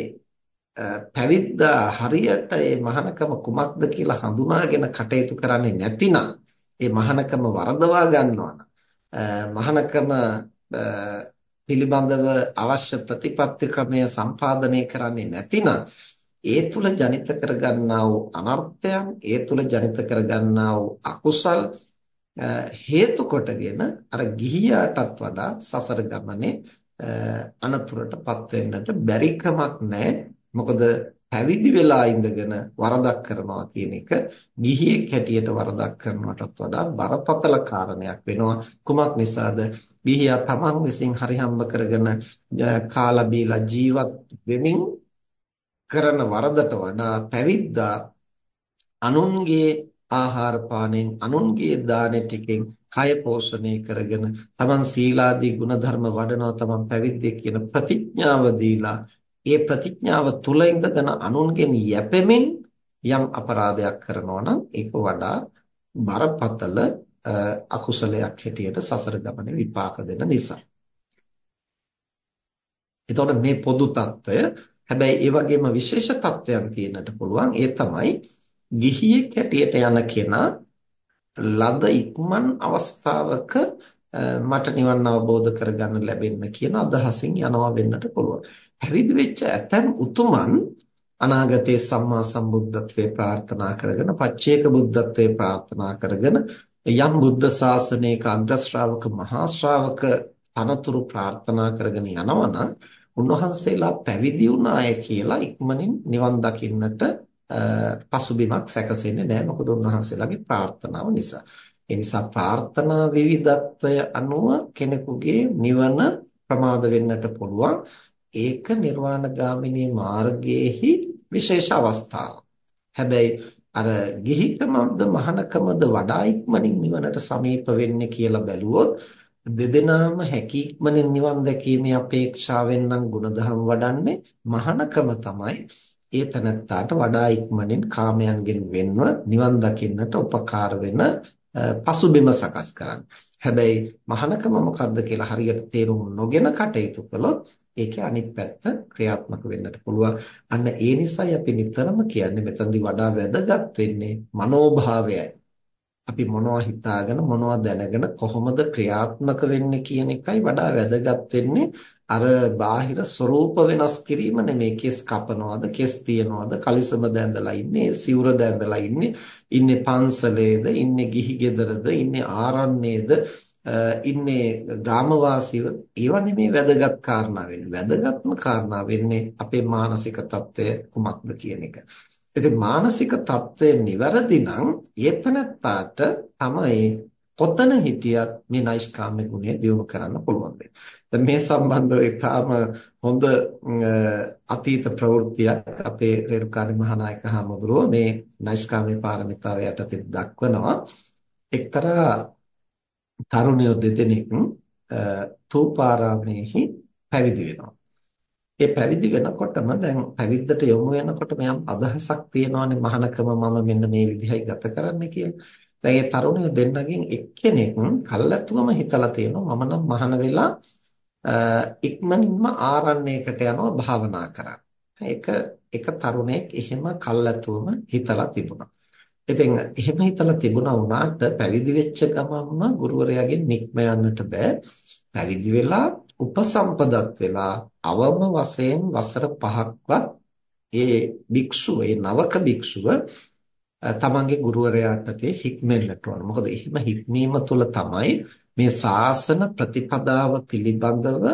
පැවිද්දා හරියට මේ මහානකම කුමක්ද කියලා හඳුනාගෙන කටයුතු කරන්නේ නැතිනම් ඒ මහානකම වරදවා ගන්නවා මහානකම පිළිබඳව අවශ්‍ය ප්‍රතිපත්ති ක්‍රමය සම්පාදනය කරන්නේ නැතිනම් ඒ තුල ජනිත කරගන්නා වූ අනර්ථයන් ඒ තුල ජනිත කරගන්නා වූ අකුසල් හේතු කොටගෙන අර ගිහියාටත් වඩා සසර ගමනේ අනතුරටපත් වෙන්නට බැරි කමක් නැහැ. මොකද පැවිදි වෙලා ඉඳගෙන වරදක් කරනවා කියන එක ගිහියෙක් හැටියට වරදක් කරනවටත් වඩා බරපතල කාරණයක් වෙනවා. කුමක් නිසාද? ගිහියා තමන් විසින් හරි හම්බ කරගෙන කාලා බීලා ජීවත් වෙමින් කරන වරදට වඩා පැවිද්දා අනුන්ගේ ආහාර පානෙන් අනුන්ගේ දානෙ ටිකෙන් කය පෝෂණය කරගෙන තමන් සීලාදී ගුණධර්ම වඩනවා තමන් පැවිද්දේ කියන ප්‍රතිඥාව දීලා ඒ ප්‍රතිඥාව තුල ඉඳගෙන අනුන්ගෙන් යැපෙමින් යම් අපරාධයක් කරනවා නම් ඒක වඩා බරපතල අකුසලයක් හැටියට සසර ගමනේ විපාක දෙන නිසා. එතකොට මේ පොදු தত্ত্বය හැබැයි ඒ වගේම විශේෂ தত্ত্বයන් තියෙන්නට පුළුවන් ඒ තමයි ගිහියෙක් හැටියට යන කෙනා ලද ඉක්මන් අවස්ථාවක මට නිවන් අවබෝධ කරගන්න ලැබෙන්න කියන අදහසින් යනවා වෙන්නට පුළුවන්. පැවිදි වෙච්ච ඇතැම් උතුමන් අනාගතයේ සම්මා සම්බුද්ධත්වයේ ප්‍රාර්ථනා කරගෙන පච්චේක බුද්ධත්වයේ ප්‍රාර්ථනා කරගෙන යම් බුද්ධ ශාසනයක අග්‍ර ශ්‍රාවක මහා ශ්‍රාවක අනතුරු ප්‍රාර්ථනා කරගෙන යනවනම් උන්වහන්සේලා පැවිදි වුණාය කියලා ඉක්මනින් නිවන් දකින්නට පසුබිමක් සැකසෙන්නේ නැහැ මොකද උන්වහන්සේලාගේ ප්‍රාර්ථනාව නිසා. ඒ නිසා ප්‍රාර්ථනා විවිධත්වය අනුව කෙනෙකුගේ නිවන ප්‍රමාද වෙන්නට පුළුවන්. ඒක නිර්වාණගාමිනී මාර්ගයේහි විශේෂ අවස්ථාවක්. හැබැයි අර ගිහිකමද මහානකමද වඩා ඉක්මනින් නිවනට සමීප වෙන්නේ කියලා බැලුවොත් දෙදෙනාම හැකි ඉක්මනින් නිවන් දැකීමේ අපේක්ෂාවෙන් නම් ಗುಣධම් වඩන්නේ මහානකම තමයි ඒ තනත්තාට වඩා ඉක්මනින් කාමයන්ගෙන් වෙන්ව නිවන් දකින්නට උපකාර වෙන පසුබිම සකස් කරන්න. හැබැයි මහානකම මොකද්ද කියලා හරියට තේරුම් නොගෙන කටයුතු කළොත් ඒකේ අනිත් පැත්ත ක්‍රියාත්මක වෙන්නට පුළුවන්. අන්න ඒ නිසායි අපි නිතරම කියන්නේ මෙතනදී වඩා වැදගත් වෙන්නේ මනෝභාවයයි. අපි මොනවා හිතාගෙන මොනවා දැනගෙන කොහොමද ක්‍රියාත්මක වෙන්නේ කියන එකයි වඩා වැදගත් වෙන්නේ. අර බාහිර ස්වરૂප වෙනස් කිරීම නෙමෙයි කෙස් කපනවාද කෙස් තියනවාද කලිසම දැඳලා ඉන්නේ සිවුර දැඳලා ඉන්නේ ඉන්නේ පන්සලේද ඉන්නේ ගිහි ගෙදරද ඉන්නේ ආරණ්‍යේද ඉන්නේ ග්‍රාමවාසීව. ඒවා නෙමෙයි වැදගත් කාරණා වෙන්නේ. වැදගත්ම කාරණා වෙන්නේ අපේ මානසික தত্ত্বය කුමක්ද කියන එක. ඉතින් මානසික தත්ත්වය નિවරදි නම් ඒතනත්තාට තමයි කොතන හිටියත් මේ නෛෂ්කාම්‍ය ගුණය දියුණු කරන්න පුළුවන් වෙන්නේ. මේ සම්බන්ධව ඊටාම හොඳ අතීත ප්‍රවෘත්තියක් අපේ රේරුකාණි මහානායක හමුදුරුව මේ නෛෂ්කාම්‍ය පාරමිතාව යටතේ දක්වනවා. එක්තරා තරුණයෝ දෙදෙනෙක් තෝපාරාමේහි පැවිදි වෙනවා. ඒ පැවිදි වෙනකොටම දැන් පැවිද්දට යොමු වෙනකොටම යම් අදහසක් තියෙනවානේ මහානකම මම මෙන්න මේ විදිහයි ගත කරන්න කියලා. දැන් ඒ තරුණයෝ දෙන්නගෙන් එක්කෙනෙක් කල්ැතුවම හිතලා තියෙනවා මම නම් මහාන වෙලා ඉක්මනින්ම ආරණ්‍යයකට යනවා භාවනා කරන්න. ඒක එක තරුණයෙක් එහෙම කල්ැතුවම හිතලා තිබුණා. ඉතින් එහෙම හිතලා තිබුණා වුණාට පැවිදි වෙච්ච ගමන්ම ගුරුවරයාගෙන් නික්ම යන්නට බෑ. පැවිදි වෙලා උපසම්පදත් වෙලා අවම වශයෙන් වසර 5ක්වත් ඒ භික්ෂුව ඒ නවක භික්ෂුව තමන්ගේ ගුරුවරයාට තේ හික්මෙන්නට ඕන. මොකද එහෙම හික්මීම තුළ තමයි මේ ශාසන ප්‍රතිපදාව පිළිබඳව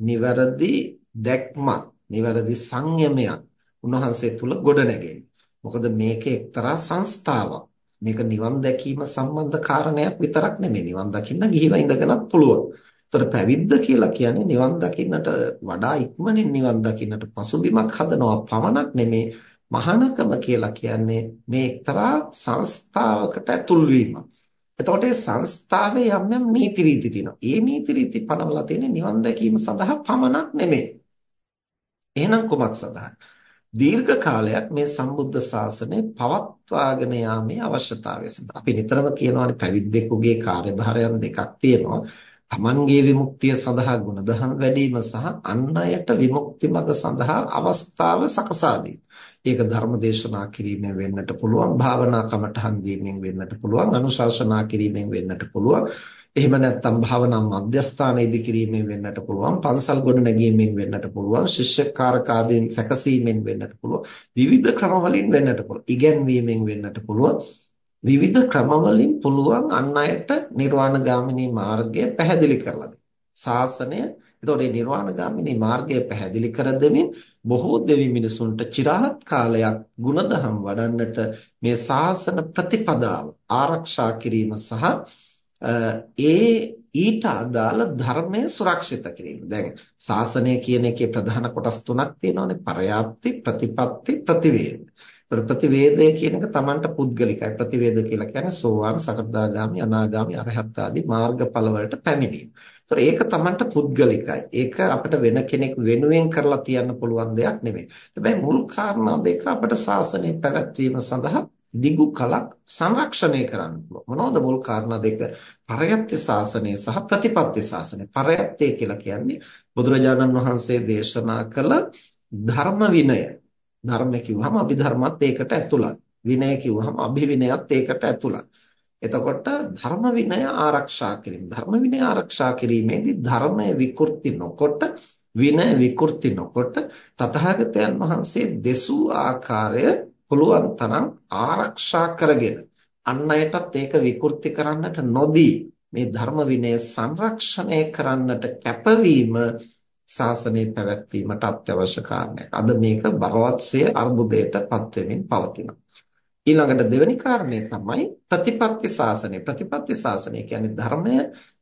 නිවැරදි දැක්මක්, නිවැරදි සංයමයක් උන්වහන්සේ තුළ ගොඩනැගෙන්නේ. මොකද මේක එක්තරා සංස්ථාවක්. මේක නිවන් දැකීම සම්බන්ධ කාරණයක් විතරක් නෙමෙයි. නිවන් දකින්න ගිහිව ඉඳගෙනත් පුළුවන්. ඒතර පැවිද්ද කියලා කියන්නේ නිවන් දකින්නට වඩා ඉක්මනින් නිවන් දකින්නට පසුබිමක් හදනවා පමණක් නෙමෙයි මහානකම කියලා කියන්නේ මේ එක්තරා සංස්ථාවකට ඇතුල් වීම. එතකොට ඒ සංස්ථාවේ යම් යම් නීති රීති තියෙනවා. ඒ නීති රීති පනවලා තියෙන්නේ නිවන් දැකීම සඳහා පමණක් නෙමෙයි. එහෙනම් කුමක් සඳහා? දීර්ඝ කාලයක් මේ සම්බුද්ධ ශාසනය පවත්වාගෙන යාමේ අවශ්‍යතාවය සඳහා. අපි නිතරම කියනවානේ පැවිද්දෙකුගේ කාර්යභාරයන් දෙකක් තියෙනවා. තමන්ගේ විමුක්තිය සඳහා ගුණධම් වැඩිම සහ අන් අයට විමුක්ති මඟ සඳහා අවස්ථාව සකසා ඒක ධර්ම දේශනා කිරීමෙන් වෙන්නට පුළුවන් භාවනා කමඨහන් දීමෙන් වෙන්නට පුළුවන් අනුශාසනා කිරීමෙන් වෙන්නට පුළුවන්. එහෙම නැත්නම් භාවනා මධ්‍යස්ථාන ඉදි කිරීමෙන් වෙන්නට පුළුවන් පන්සල් ගොඩ නැගීමෙන් වෙන්නට පුළුවන් ශිෂ්‍යකාරක ආදීන් සැකසීමෙන් වෙන්නට පුළුවන් විවිධ ක්‍රම වලින් වෙන්නට පුළුවන් ඉගැන්වීමෙන් වෙන්නට පුළුවන්. විවිධ ක්‍රමවලින් පුළුවන් අන් අයට නිර්වාණගාමිනී මාර්ගය පැහැදිලි කරලා දෙන්න. ශාසනය එතකොට මේ නිර්වාණගාමිනී මාර්ගය පැහැදිලි කර දෙමින් බොහෝ දෙවි මිනිසුන්ට চিරාත් කාලයක් ಗುಣධම් වඩන්නට මේ ශාසන ප්‍රතිපදාව ආරක්ෂා කිරීම සහ ඒ ඊට අදාළ ධර්මය සුරක්ෂිත කිරීම. දැන් ශාසනය කියන එකේ ප්‍රධාන කොටස් තුනක් තියෙනවානේ. පරයාප්ති, ප්‍රතිපත්ති, ප්‍රතිවේධ. ප්‍රතිවේද. ප්‍රතිවේදය කියන එක Tamanට පුද්ගලිකයි. ප්‍රතිවේද කියලා කියන්නේ සෝවාන්, සකදාගාමි, අනාගාමි, අරහත් ආදී මාර්ගඵල වලට පැමිණීම. ඒතර ඒක Tamanට පුද්ගලිකයි. ඒක අපිට වෙන කෙනෙක් වෙනුවෙන් කරලා තියන්න පුළුවන් දෙයක් නෙමෙයි. හැබැයි මුල් කාරණා දෙක අපිට ශාසනය පැවැත්වීම සඳහා දිගු කලක් සංරක්ෂණය කරන්න පුළුවන්. මොනවද මුල් කාරණා දෙක? පරයප්ති ශාසනය සහ ප්‍රතිපත්ති ශාසනය. පරයප්තිය කියලා කියන්නේ බුදුරජාණන් වහන්සේ දේශනා කළ ධර්ම විනය ධර්ම කිව්වහම අභිධර්මත් ඒකට ඇතුළත්. විනය කිව්වහම අභිවිනයත් ඒකට ඇතුළත්. එතකොට ධර්ම විනය ආරක්ෂා කිරීම. ධර්ම විනය ආරක්ෂා කිරීමේදී ධර්මය විකෘති නොකොට විනය විකෘති නොකොට තථාගතයන් වහන්සේ දෙසූ ආකාරය පුළුවන් තරම් ආරක්ෂා කරගෙන අන් අයටත් ඒක විකෘති කරන්නට නොදී මේ ධර්ම විනය සංරක්ෂණය කරන්නට කැපවීම ශාසනය පැවැත්වීමට අත්‍යවශ්‍ය කාරණයක්. අද මේක බලවත්සය අර්බුදයටපත් වෙමින් පවතිනවා. ඊළඟට දෙවෙනි කාරණය තමයි ප්‍රතිපත්ති ශාසනය. ප්‍රතිපත්ති ශාසනය කියන්නේ ධර්මය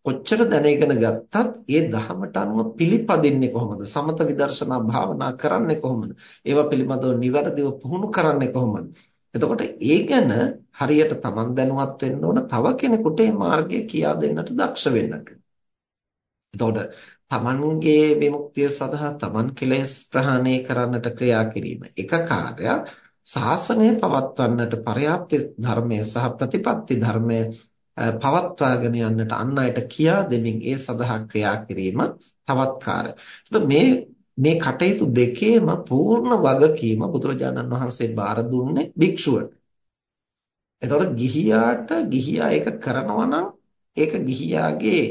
කොච්චර දැනගෙන ගත්තත් ඒ ධහමට අනුව පිළිපදින්නේ කොහොමද? සමත විදර්ශනා භාවනා කරන්නේ කොහොමද? ඒවා පිළිබඳව නිවැරදිව පුහුණු කරන්නේ කොහොමද? එතකොට ඒ ගැන හරියට Taman දැනුවත් වෙන්න ඕන තව කෙනෙකුට මේ මාර්ගය කියා දෙන්නට දක්ෂ වෙන්නට. එතකොට තමන්ගේ විමුක්තිය සඳහා තමන් කෙලෙස් ප්‍රහාණය කරන්නට ක්‍රියා කිරීම එක කාර්යයක් ශාසනය පවත්වන්නට පරයාප්ති ධර්මය සහ ප්‍රතිපත්ති ධර්මය පවත්වාගෙන යන්නට අන් අයට කියා දෙමින් ඒ සඳහා ක්‍රියා කිරීම තවත් කාර්යයක්. මේ මේ කටයුතු දෙකේම පූර්ණ වගකීම බුදුරජාණන් වහන්සේ බාර දුන්නේ භික්ෂුවට. එතකොට ගිහියාට ගිහියා ඒක කරනවා නම් ඒක ගිහියාගේ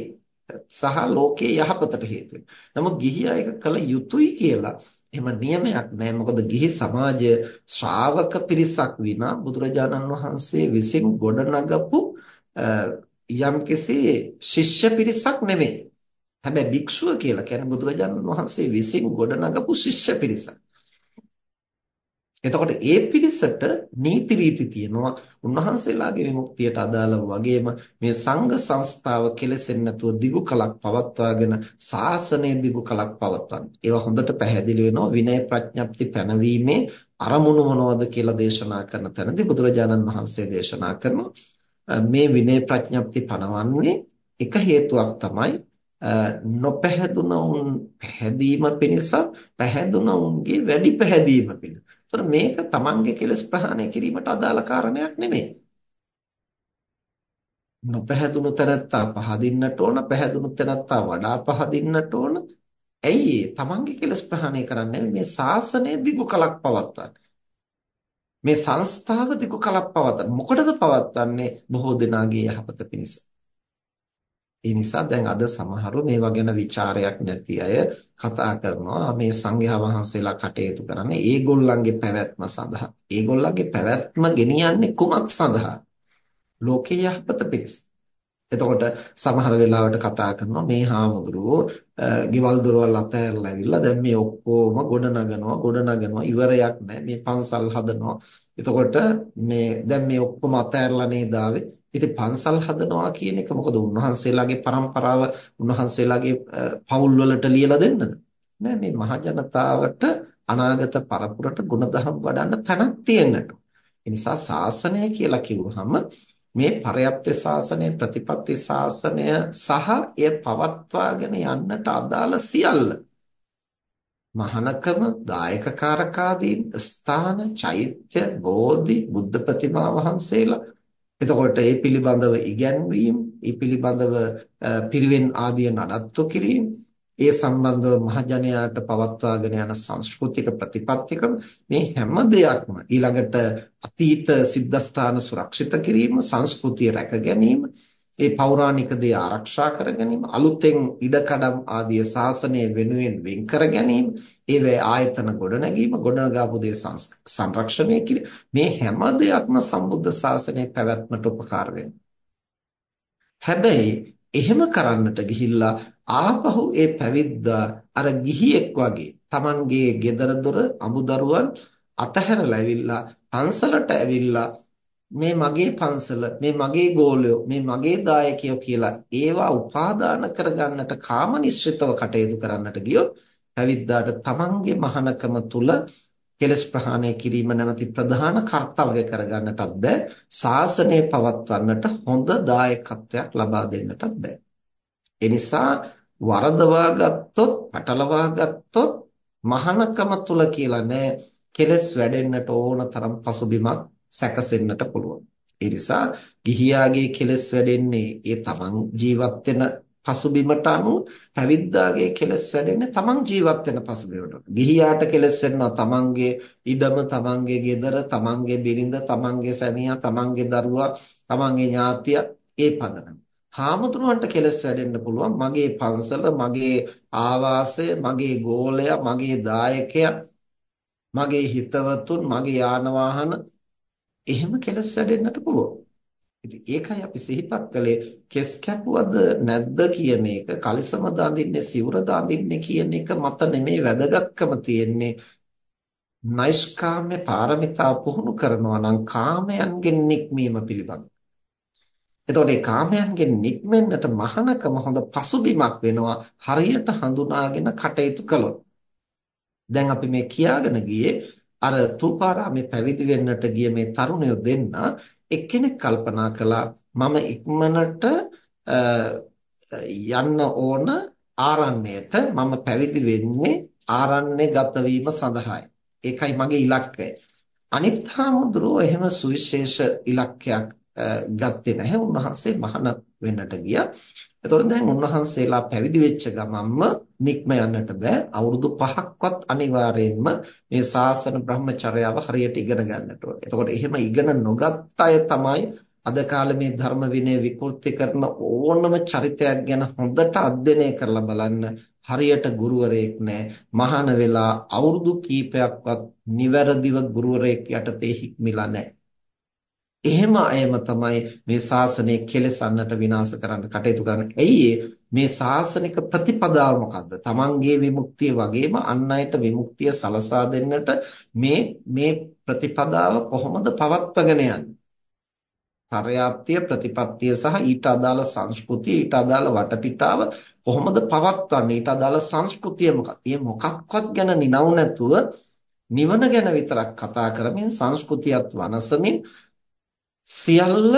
සහ ලෝකයේ යහපතට හේතු නමුත් ගිහියා ඒක කළ යුතුයි කියලා එහෙම නියමයක් නැහැ. මොකද ගිහි සමාජය ශ්‍රාවක පිරිසක් විනා බුදුරජාණන් වහන්සේ විසින් ගොඩනගපු යම්කිසි ශිෂ්‍ය පිරිසක් නෙමෙයි. හැබැයි භික්ෂුව කියලා කියන්නේ බුදුරජාණන් වහන්සේ විසින් ගොඩනගපු ශිෂ්‍ය පිරිසක්. එතකොට ඒ පිරිසට නීති රීති තියෙනවා උන්වහන්සේලාගේ විමුක්තියට අදාළව වගේම මේ සංඝ සංස්ථාව කෙලෙසෙන්නේ නැතුව දිගු කලක් පවත්වාගෙන සාසනය දිගු කලක් පවත්වන්න. ඒවා හොඳට පැහැදිලි වෙනවා විනය ප්‍රඥප්ති පැනවීමේ අරමුණු මොනවද කියලා දේශනා කරන තැනදී බුදුරජාණන් වහන්සේ දේශනා කරනවා මේ විනය ප්‍රඥප්ති පනවන්නේ එක හේතුවක් තමයි නොපැහැදුණුන් පැහැදීම පිණිස පැහැදුණුන්ගේ වැඩි පැහැදීම පිණිස. ඒතර මේක Tamange කෙලස් ප්‍රහාණය කිරීමට අදාළ කාරණයක් නෙමෙයි. නොපැහැදුණු තැනත්තා පහදින්නට ඕන, පැහැදුණු තැනත්තා වඩා පහදින්නට ඕන. ඇයි ඒ Tamange කෙලස් ප්‍රහාණය කරන්නේ මේ ශාසනය දිගු කලක් පවත්වන්න. මේ සංස්ථාව දිගු කලක් පවත්වන්න. මොකටද පවත්වන්නේ? බොහෝ දෙනාගේ යහපත පිණිස. ඒ නිසා දැන් අද සමහරු මේවා ගැන ਵਿਚාරයක් නැති අය කතා කරනවා මේ සංඝයා වහන්සේලා කටයුතු කරන්නේ ඒගොල්ලන්ගේ පැවැත්ම සඳහා. ඒගොල්ලන්ගේ පැවැත්ම ගෙනියන්නේ කුමක් සඳහා? ලෝකේ යහපත පිණිස. එතකොට සමහර වෙලාවට කතා කරනවා මේ හාමුදුරුවෝ ගෙවල් දොරවල් අතහැරලා ඇවිල්ලා දැන් මේ ඔක්කොම ගොඩ නගනවා ගොඩ නගනවා ඉවරයක් නැහැ මේ පන්සල් හදනවා එතකොට මේ දැන් මේ ඔක්කොම අතහැරලා නේද ආවේ ඉතින් පන්සල් හදනවා කියන එක මොකද උන්වහන්සේලාගේ પરම්පරාව උන්වහන්සේලාගේ පවුල් වලට ලියලා දෙන්නද නෑ මේ මහ ජනතාවට අනාගත පරපුරට ගුණධම් වඩන්න තැනක් තියෙන්නට. ඒ නිසා ශාසනය කියලා කිව්වහම මේ පරයප්ත ශාසනය ප්‍රතිපත්ති ශාසනය සහ එය පවත්වාගෙන යන්නට අදාළ සියල්ල මහානකම දායකකාරකාදීන් ස්ථාන චෛත්‍ය බෝධි බුද්ධ ප්‍රතිමා වහන්සේලා එතකොට ඒ පිළිබඳව ඉගැන්වීම, ඒ පිළිබඳව පිරිවෙන් ආදිය නඩත්තු කිරීම, ඒ සම්බන්ධව මහජනයාට පවත්වාගෙන යන සංස්කෘතික ප්‍රතිපත්ති ක්‍රම මේ හැම දෙයක්ම ඊළඟට අතීත සිද්ධාස්ථාන සුරක්ෂිත කිරීම, සංස්කෘතිය රැක ගැනීම, ඒ පෞරාණික දේ ආරක්ෂා කර ගැනීම අලුතෙන් ඉඩකඩම් ආදී ශාසනය වෙනුවෙන් වෙන් කර ගැනීම ඒවේ ආයතන ගොඩනැගීම ගොඩනගාපු දේ සංරක්ෂණය කිරීම මේ හැම දෙයක්ම සම්බුද්ධ ශාසනය පැවැත්මට උපකාර හැබැයි එහෙම කරන්නට ගිහිල්ලා ආපහු ඒ පැවිද්දා අර ගිහියෙක් වගේ Tamanගේ gedara dora අමුදරුවන් අතහැරලා ඇවිල්ලා පන්සලට ඇවිල්ලා මේ මගේ පන්සල මේ මගේ ගෝලයෝ මේ මගේ දායකයෝ කියලා ඒවා උපාදාන කරගන්නට කාමනිශ්චිතව කටයුතු කරන්නට ගියොත් පැවිද්දාට තමන්ගේ මහානකම තුල කෙලස් ප්‍රහාණය කිරීම නැමැති ප්‍රධාන කාර්යය කරගන්නටත් බෑ. ශාසනය පවත්වන්නට හොඳ දායකත්වයක් ලබා දෙන්නටත් බෑ. ඒ නිසා වරදවා ගත්තොත් පටලවා ගත්තොත් මහානකම තුල කියලා නෑ. කෙලස් වැඩෙන්නට ඕන තරම් පසුබිමක් සැකසෙන්නට පුළුවන්. ඒ නිසා ගිහියාගේ කෙලෙස් වැඩෙන්නේ ඒ තමන් ජීවත් වෙන පසුබිමට අනුව පැවිද්දාගේ කෙලෙස් වැඩෙන්නේ තමන් ජීවත් වෙන පසුබිමට. ගිහියාට කෙලෙස් වෙනවා තමන්ගේ ඉඩම, තමන්ගේ ගෙදර, තමන්ගේ බිරිඳ, තමන්ගේ සැමියා, තමන්ගේ දරුවා, තමන්ගේ ඥාතිය ඒ පදනම. හාමුදුරුවන්ට කෙලස් වැඩෙන්න පුළුවන් මගේ පන්සල මගේ ආවාසය මගේ ගෝලයා මගේ දායකයා මගේ හිතවතුන් මගේ යාන වාහන එහෙම කෙලස් වැඩෙන්නට පුළුවන්. ඉතින් ඒකයි අපි සිහිපත් කළේ කෙස් කැපුවද නැද්ද කියන එක කලිසම දාඳින්නේ සිවුර දාඳින්නේ කියන එක මත නෙමේ වැදගත්කම තියෙන්නේ නෛෂ්කාම්‍ය පාරමිතා පුහුණු කරනවා නම් කාමයන්ගෙන් නික්මීම පිළිබඳ. එතකොට මේ කාමයන්ගෙන් නික්මෙන්නට මහානකම හොඳ පසුබිමක් වෙනවා හරියට හඳුනාගෙන කටයුතු කළොත්. දැන් අපි මේ කියාගෙන ගියේ අර තූපාරාමේ පැවිදි වෙන්නට ගිය මේ තරුණයෝ දෙන්න එක්කෙනෙක් කල්පනා කළා මම ඉක්මනට යන්න ඕන ආරණ්‍යයට මම පැවිදි වෙන්නේ ආරණ්‍ය ගත වීම සඳහායි. ඒකයි මගේ ඉලක්කය. අනිත් හාමුදුරුවෝ එහෙම සුවිශේෂ ඉලක්කයක් ගත්තේ නැහැ. උන්වහන්සේ මහාන වෙන්නට ගියා. එතකොට දැන් උන්වහන්සේලා පැවිදි වෙච්ච ගමන්ම නික්ම යන්නට බෑ අවුරුදු 5ක්වත් අනිවාර්යයෙන්ම මේ ශාසන බ්‍රහ්මචර්යාව හරියට ඉගෙන ගන්නට ඕනේ. එතකොට එහෙම ඉගෙන නොගත් අය තමයි අද කාලේ මේ ධර්ම විනය විකෘති කරන ඕනම චරිතයක් ගැන හොඳට අධ්‍යයනය කරලා බලන්න හරියට ගුරුවරයෙක් නැහැ. මහාන වෙලා අවුරුදු කීපයක්වත් නිවැරදිව ගුරුවරයෙක් යටතේ හික්මිලා නැහැ. එහෙම අයම තමයි මේ ශාසනය කෙලසන්නට විනාශ කරන්න කටයුතු කරන්නේ. ඇයි මේ ශාසනික ප්‍රතිපදාව මොකද්ද? තමන්ගේ විමුක්තිය වගේම අන් අයට විමුක්තිය සලසා දෙන්නට මේ මේ ප්‍රතිපදාව කොහොමද පවත්වාගෙන යන්නේ? පර්යාප්තිය ප්‍රතිපත්තිය සහ ඊට අදාළ සංස්කෘතිය ඊට අදාළ වටපිටාව කොහොමද පවත්වන්නේ ඊට අදාළ සංස්කෘතිය මොකක්ද? මේ මොකක්වත් ගැන නිනව නැතුව නිවන ගැන විතරක් කතා කරමින් සංස්කෘතියත් වනසමින් සියල්ල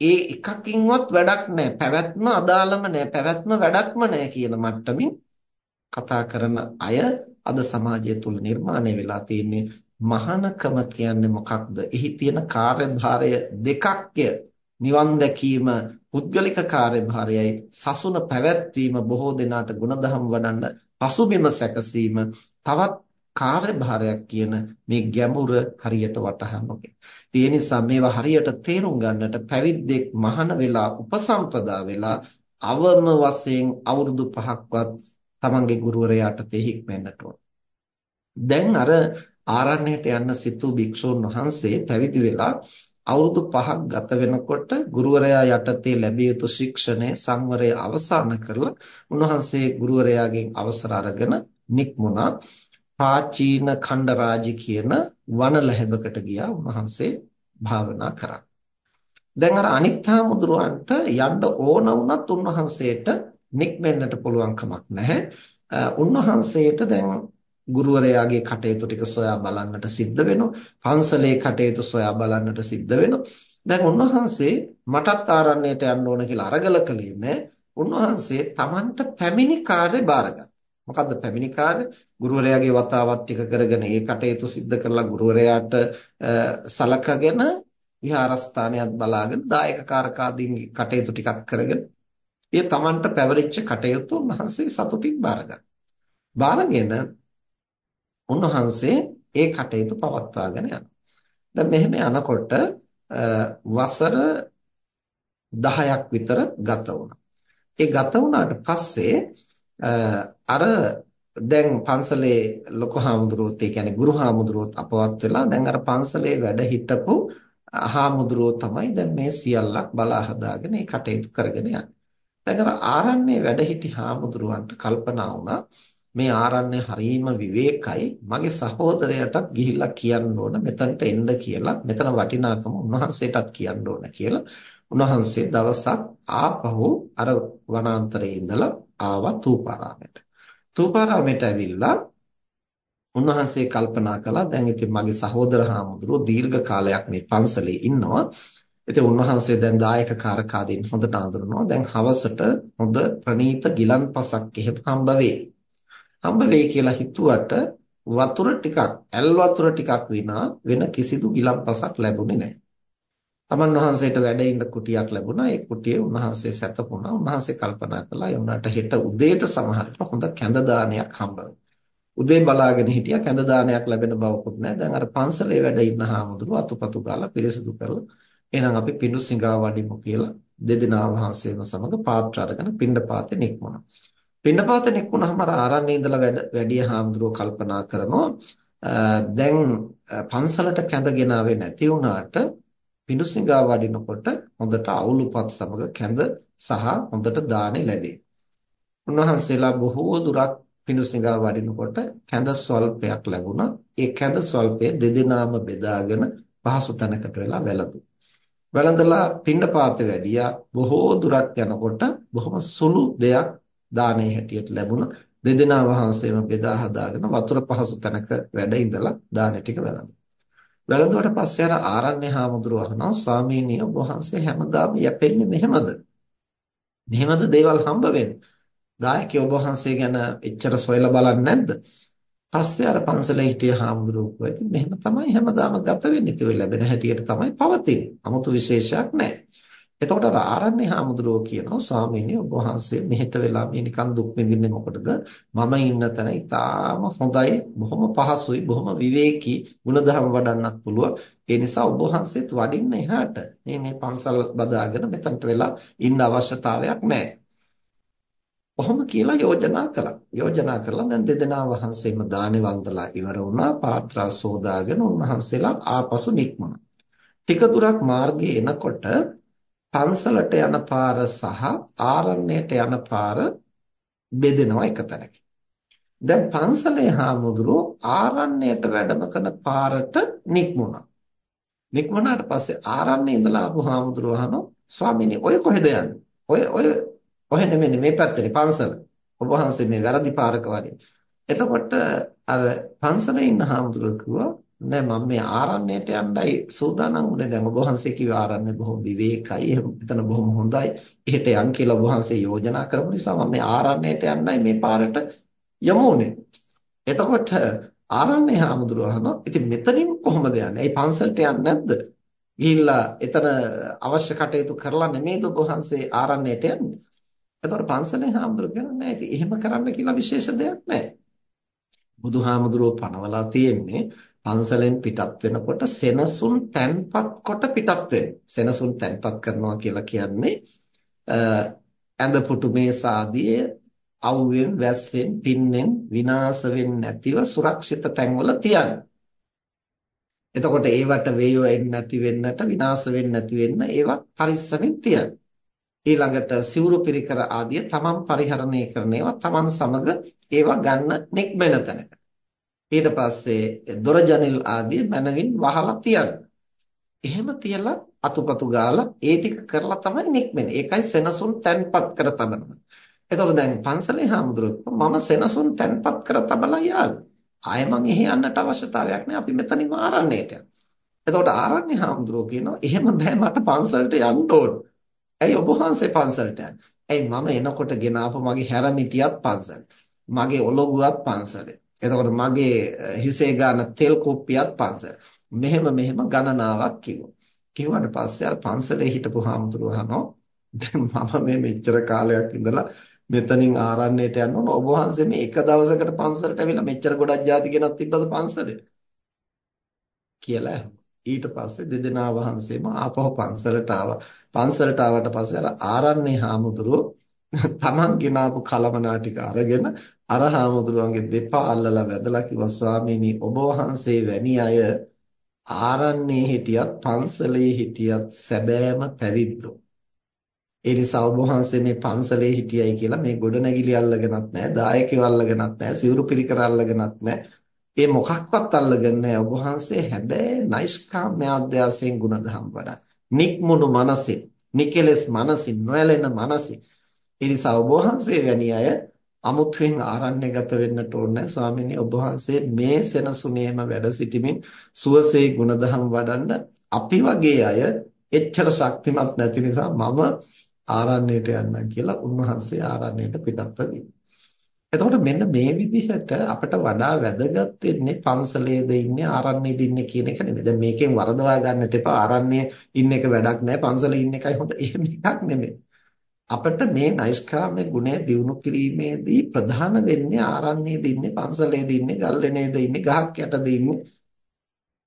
ඒ එකකින්වත් වැඩක් නැහැ. පැවැත්ම අදාළම නැහැ. පැවැත්ම වැඩක්ම නැහැ කියන මට්ටමින් කතා කරන අය අද සමාජය තුල නිර්මාණය වෙලා තියෙන්නේ මහානකම කියන්නේ මොකක්ද? එහි තියෙන කාර්යභාරය දෙකක්ය. නිවන් දැකීම පුද්ගලික කාර්යභාරයයි සසුන පැවැත්වීම බොහෝ දෙනාට ගුණධම් වඩන්න පසුබිම සැකසීම තවත් කාර්යභාරයක් කියන මේ ගැඹුර හරියට වටහා නොගෙන. ඒ නිසා මේවා හරියට තේරුම් ගන්නට පැවිද්දෙක් මහාන වෙලා උපසම්පදා වෙලා අවම වශයෙන් අවුරුදු 5ක්වත් තමන්ගේ ගුරුවරයාට තෙහික්මෙන්නට ඕන. දැන් අර ආරණ්‍යයට යන්න සිතූ භික්ෂූන් වහන්සේ පැවිදි වෙලා අවුරුදු 5ක් ගත වෙනකොට ගුරුවරයා යටතේ ලැබිය යුතු ශික්ෂණය සංවරය අවසන් කරලා උන්වහන්සේ ගුරුවරයාගෙන් අවසර අරගෙන නික්මුණා ප්‍රාචීන ඛණ්ඩරාජි කියන වන ලැබකට ගියා උන්වහන්සේ භාවනා කරා. දැන් අර අනිත් හාමුදුරුවන්ට යන්න ඕන වුණත් උන්වහන්සේට නික්මෙන්නට පුළුවන් කමක් නැහැ. උන්වහන්සේට දැන් ගුරුවරයාගේ කටයුතු ටික සොයා බලන්නට සිද්ධ වෙනවා. පන්සලේ කටයුතු සොයා බලන්නට සිද්ධ වෙනවා. දැන් උන්වහන්සේ මටත් ආරණ්‍යයට යන්න ඕන කියලා අරගල කළේ නැහැ. උන්වහන්සේ Tamanට පැමිණි කාර්ය බාරගත්තා. මොකද්ද පැමිණි කාර්ය? ගුරුවරයාගේ වතාවත් ටික කරගෙන ඒ කටයුතු සිද්ධ කරලා ගුරුවරයාට සලකගෙන විහාරස්ථානයත් බලාගෙන දායක කාරකාදීන්ගේ කටයුතු ටිකක් කරගෙන ඒ Tamanට පැවරිච්ච කටයුතු උන්වහන්සේ සතුටින් බාරගත්තා. බාරගෙන උන්වහන්සේ ඒ කටයුතු පවත්වාගෙන යනවා. දැන් මෙහෙම යනකොට වසර 10ක් විතර ගත වුණා. ඒ ගත වුණාට පස්සේ අර දැන් පන්සලේ ලොකු හාමුදුරුවෝත් ඒ කියන්නේ ගුරු හාමුදුරුවෝත් අපවත් වෙලා දැන් අර පන්සලේ වැඩ හිටපු හාමුදුරුවෝ තමයි දැන් මේ සියල්ලක් බලා හදාගෙන මේ කටයුතු කරගෙන යන්නේ. දැන් අර ආරණ්‍යයේ වැඩ හිටි හාමුදුරුවන්ට කල්පනා වුණා මේ ආරණ්‍ය හරීම විවේකයි මගේ සහෝදරයටත් ගිහිල්ලා කියන්න ඕන මෙතනට එන්න කියලා මෙතන වටිනාකම උන්වහන්සේටත් කියන්න ඕන කියලා උන්වහන්සේ දවසක් ආපහු අර වනාන්තරයේ ඉඳලා ආවා තූපාරාමයට. තූපාරාමයට ඇවිල්ලා උන්වහන්සේ කල්පනා කළා දැන් ඉතින් මගේ සහෝදර හාමුදුරුවෝ දීර්ඝ කාලයක් මේ පන්සලේ ඉන්නවා. ඉතින් උන්වහන්සේ දැන් දායක කාරකාදීන් හොඳට අඳුරනවා. දැන් හවසට හොඳ ප්‍රණීත ගිලන්පසක් එහෙම හම්බ වෙයි. හම්බ වෙයි කියලා හිතුවට වතුර ටිකක් ඇල් වතුර ටිකක් විනා වෙන කිසිදු ගිලන්පසක් ලැබුණේ නැහැ. තමන් වහන්සේට වැඩ ඉන්න කුටියක් ලැබුණා. ඒ කුටියේ උන්වහන්සේ සැතපුණා. උන්වහන්සේ කල්පනා කළා යමුණට හෙට උදේට සමහරට හොඳ කැඳ දානයක් හම්බ උදේ බලාගෙන හිටියා කැඳ දානයක් ලැබෙන බවකුත් නැහැ. දැන් අර පන්සලේ වැඩ ඉන්න හාමුදුරුවෝ අතුපතු ගාලා පිරිසිදු කරලා එහෙනම් අපි පිඬු සිඟා වඩිමු කියලා දෙදෙනා වහන්සේම සමග පාත්‍ර අරගෙන පිඬපාතේ නික්මුණා. පිඬපාතේ නික්මුණාම අර ආරණ්‍යයේ ඉඳලා වැඩ වැඩි හාමුදුරුවෝ කල්පනා කරනවා දැන් පන්සලට කැඳ ගෙනාවේ නැති වුණාට පිඬුසිඟා වඩිනකොට හොඳට අවුලුපත් සමග කැඳ සහ හොඳට දාණය ලැබේ. උන්වහන්සේලා බොහෝ දුරක් පිඬුසිඟා වඩිනකොට කැඳ ස්වල්පයක් ලැබුණා. ඒ කැඳ ස්වල්පය දෙදෙනාම බෙදාගෙන පහසු තැනකට වෙලා වැළඳු. වැළඳලා පිඬපාතේ වැඩියා බොහෝ දුරක් යනකොට බොහොම සුළු දෙයක් දානේ හැටියට ලැබුණා. දෙදෙනා වහන්සේම බෙදා හදාගෙන වතුර පහසු තැනක වැඩ ඉඳලා දානේ ටික වැළඳුවා. වැළඳුවට පස්සේ අර ආරණ්‍ය හාමුදුරුවෝ අහනවා ස්වාමීනි ඔබ වහන්සේ හැමදාම යැපෙන්නේ මෙහෙමද? මෙහෙමද දේවල් හම්බ වෙන්නේ? දායකයෝ ඔබ වහන්සේ ගැන එච්චර සොයලා බලන්නේ නැද්ද? පස්සේ අර පන්සලේ හිටිය හාමුදුරුවෝ කිව්වා ඉතින් මෙහෙම තමයි හැමදාම ගත වෙන්නේ. ඒක ලැබෙන හැටියට තමයි පවතින්නේ. 아무තු විශේෂයක් නැහැ. එතකොට අර ආරණ්‍ය හාමුදුරුවෝ කියනවා ස්වාමීනි ඔබ වහන්සේ මෙහෙට වෙලා මේ නිකන් දුක් විඳින්නේ මොකටද මම ඉන්න තැන ඉතාම හොඳයි බොහොම පහසුයි බොහොම විවේකී ಗುಣධර්ම වඩන්නත් පුළුවන් ඒ නිසා ඔබ වහන්සේත් වඩින්න එහාට මේ මේ පන්සල් බදාගෙන මෙතනට වෙලා ඉන්න අවශ්‍යතාවයක් නැහැ කොහොම කියලා යෝජනා කළා. යෝජනා කරලා දැන් දෙදෙනා වහන්සේම දානේ වන්දලා ඉවර වුණා. පාත්‍රා සෝදාගෙන උන්වහන්සේලා ආපසු නික්මුණා. ටික දුරක් මාර්ගයේ එනකොට පන්සලට යන පාර සහ ආරණ්‍යයට යන පාර බෙදෙනවා එක තැනකින්. දැන් පන්සලේ හාමුදුරුවෝ ආරණ්‍යයට වැඩම කරන පාරට නික්මුණා. නික්මුණාට පස්සේ ආරණ්‍යයේ ඉඳලා ආපු හාමුදුරුවෝ අහනවා ස්වාමීනි ඔය කොහෙද යන්නේ? ඔය ඔය ඔහෙ නෙමෙයි මේ පැත්තේ පන්සල. ඔබ වහන්සේ මේ වැරදි පාරක වගේ. එතකොට අර පන්සලේ ඉන්න හාමුදුරුවෝ කිව්වා නෑ මම මේ ආරණ්‍යයට යන්නයි සූදානම් වුණේ. දැන් ඔබ වහන්සේ කිව්ව ආරණ්‍ය බොහොම විවේකයි. එතන බොහොම හොඳයි. එහෙට යන් කියලා ඔබ වහන්සේ යෝජනා කරපු නිසා මම මේ ආරණ්‍යයට යන්නයි මේ පාරට යමු උනේ. එතකොට ආරණ්‍ය හාමුදුරුවෝ අහනවා ඉතින් මෙතනින් කොහොමද යන්නේ? ඒ පන්සලට යන්නේ නැද්ද? ගිහිල්ලා එතන අවශ්‍ය කටයුතු කරලා නෙමෙයිද ඔබ වහන්සේ ආරණ්‍යයට යන්නේ? එතකොට පන්සලේ හාමුදුරුවෝ කියනවා නෑ ඉතින් එහෙම කරන්න කියලා විශේෂ දෙයක් නෑ. බුදුහාමුදුරුවෝ පනවලා තියෙන්නේ පන්සලෙන් පිටත් වෙනකොට සෙනසුන් තැන්පත් කොට පිටත් සෙනසුන් තැන්පත් කරනවා කියලා කියන්නේ ඇඳ පුටු මේසා ආදී අවුවෙන් වැස්සෙන් පින්නෙන් විනාශ වෙන්නේ නැතිව සුරක්ෂිත තැන්වල තියන්න. එතකොට ඒවට වේයෝ එන්නේ නැති වෙන්නට විනාශ වෙන්නේ නැති වෙන්න ඒවා පරිස්සමෙන් තියන්න. ඊළඟට සිවුරු පිරිකර ආදිය තමන් පරිහරණය කරන ඒවා තමන් සමග ඒවා ගන්න නික්මෙන තැනක. ඊට පස්සේ දොර ජනෙල් ආදී මනවින් වහලා තියන්න. එහෙම තියලා අතුපතු ගාලා ඒ ටික කරලා තමයි නික්මෙන්නේ. ඒකයි සෙනසුන් තැන්පත් කර තබනවා. එතකොට දැන් පන්සලේ හාමුදුරුවෝ මම සෙනසුන් තැන්පත් කර තබලා යාවි. ආයෙ මං එහි යන්නට අවශ්‍යතාවයක් නැහැ. අපි මෙතනින්ම ආරණ්‍යයට යනවා. එතකොට ආරණ්‍ය හාමුදුරුවෝ කියනවා එහෙම බෑ මට පන්සලට යන්න ඕන. ඇයි ඔබ වහන්සේ පන්සලට යන්නේ? ඇයි මම එනකොට ගෙනාපු මගේ හැරමිටියත් පන්සලේ. මගේ ඔලොගුවත් පන්සලේ. එතකොට මගේ හිසේ ගන්න තෙල් කුප්පියත් පන්සල. මෙහෙම මෙහෙම ගණනාවක් කිව්වා. කිව්වට පස්සේ අර පන්සලේ හිටපු හාමුදුරුවෝ අහනවා දැන් මම මේ මෙච්චර කාලයක් ඉඳලා මෙතනින් ආරණ්‍යයට යන්න ඕන ඔබ වහන්සේ මේ එක දවසකට පන්සලට ඇවිල්ලා මෙච්චර ගොඩක් ಜಾති ගෙනත් තිබ්බද පන්සලේ කියලා ඊට පස්සේ දෙදෙනා වහන්සේම ආපහු පන්සලට ආවා පන්සලට ආවට පස්සේ අර ආරණ්‍ය හාමුදුරුවෝ තමන් ගෙනාවු කලමනා ටික අරගෙන අර හාමුදුරුවන්ගේ දෙපා අල්ලලා වැදලා කිව්වා ස්වාමීනි ඔබ වහන්සේ වැනි අය ආරණ්‍යයේ හිටියත් පන්සලේ හිටියත් සැබෑම පැවිද්දෝ. ඒ නිසා ඔබ වහන්සේ මේ පන්සලේ හිටියයි කියලා මේ ගොඩනැගිලි අල්ලගෙනත් නැහැ, දායකයෝ අල්ලගෙනත් නැහැ, සිවුරු පිළිකර අල්ලගෙනත් නැහැ. ඒ මොකක්වත් අල්ලගෙන නැහැ. ඔබ වහන්සේ හැබැයි නෛෂ්කාම්‍ය අධ්‍යාසයෙන් ಗುಣධම් වඩා. නික්මුණු මනසින්, නිකලස් මනසින්, නොයැලෙන මනසින්. ඒ නිසා ඔබ වහන්සේ වැනි අය අමුතුවෙන් ආරණ්‍යගත වෙන්නට ඕනේ ස්වාමීනි ඔබ වහන්සේ මේ සෙනසුනේම වැඩ සිටිමින් සුවසේ ගුණධම් වඩන්න අපි වගේ අය එච්චර ශක්තිමත් නැති නිසා මම ආරණ්‍යයට යන්නම් කියලා උන්වහන්සේ ආරණ්‍යයට පිටත්ව ගියා. එතකොට මෙන්න මේ විදිහට අපිට වඩා වැදගත් වෙන්නේ පන්සලේද ඉන්නේ ආරණ්‍යයේද ඉන්නේ කියන එක නෙමෙයි. දැන් මේකෙන් වරදවා ගන්නට එපා. ආරණ්‍යයේ ඉන්න එක වැඩක් නැහැ. පන්සලේ ඉන්න එකයි හොඳ. එහෙම එකක් නෙමෙයි. අපිට මේ නෛෂ්ක්‍රාම්‍ය ගුණය දියුණු කිරීමේදී ප්‍රධාන වෙන්නේ ආරණ්‍යයේද ඉන්නේ පන්සලේද ඉන්නේ ගල්ලෙනේද ඉන්නේ ගහක් යටද ඉන්නේ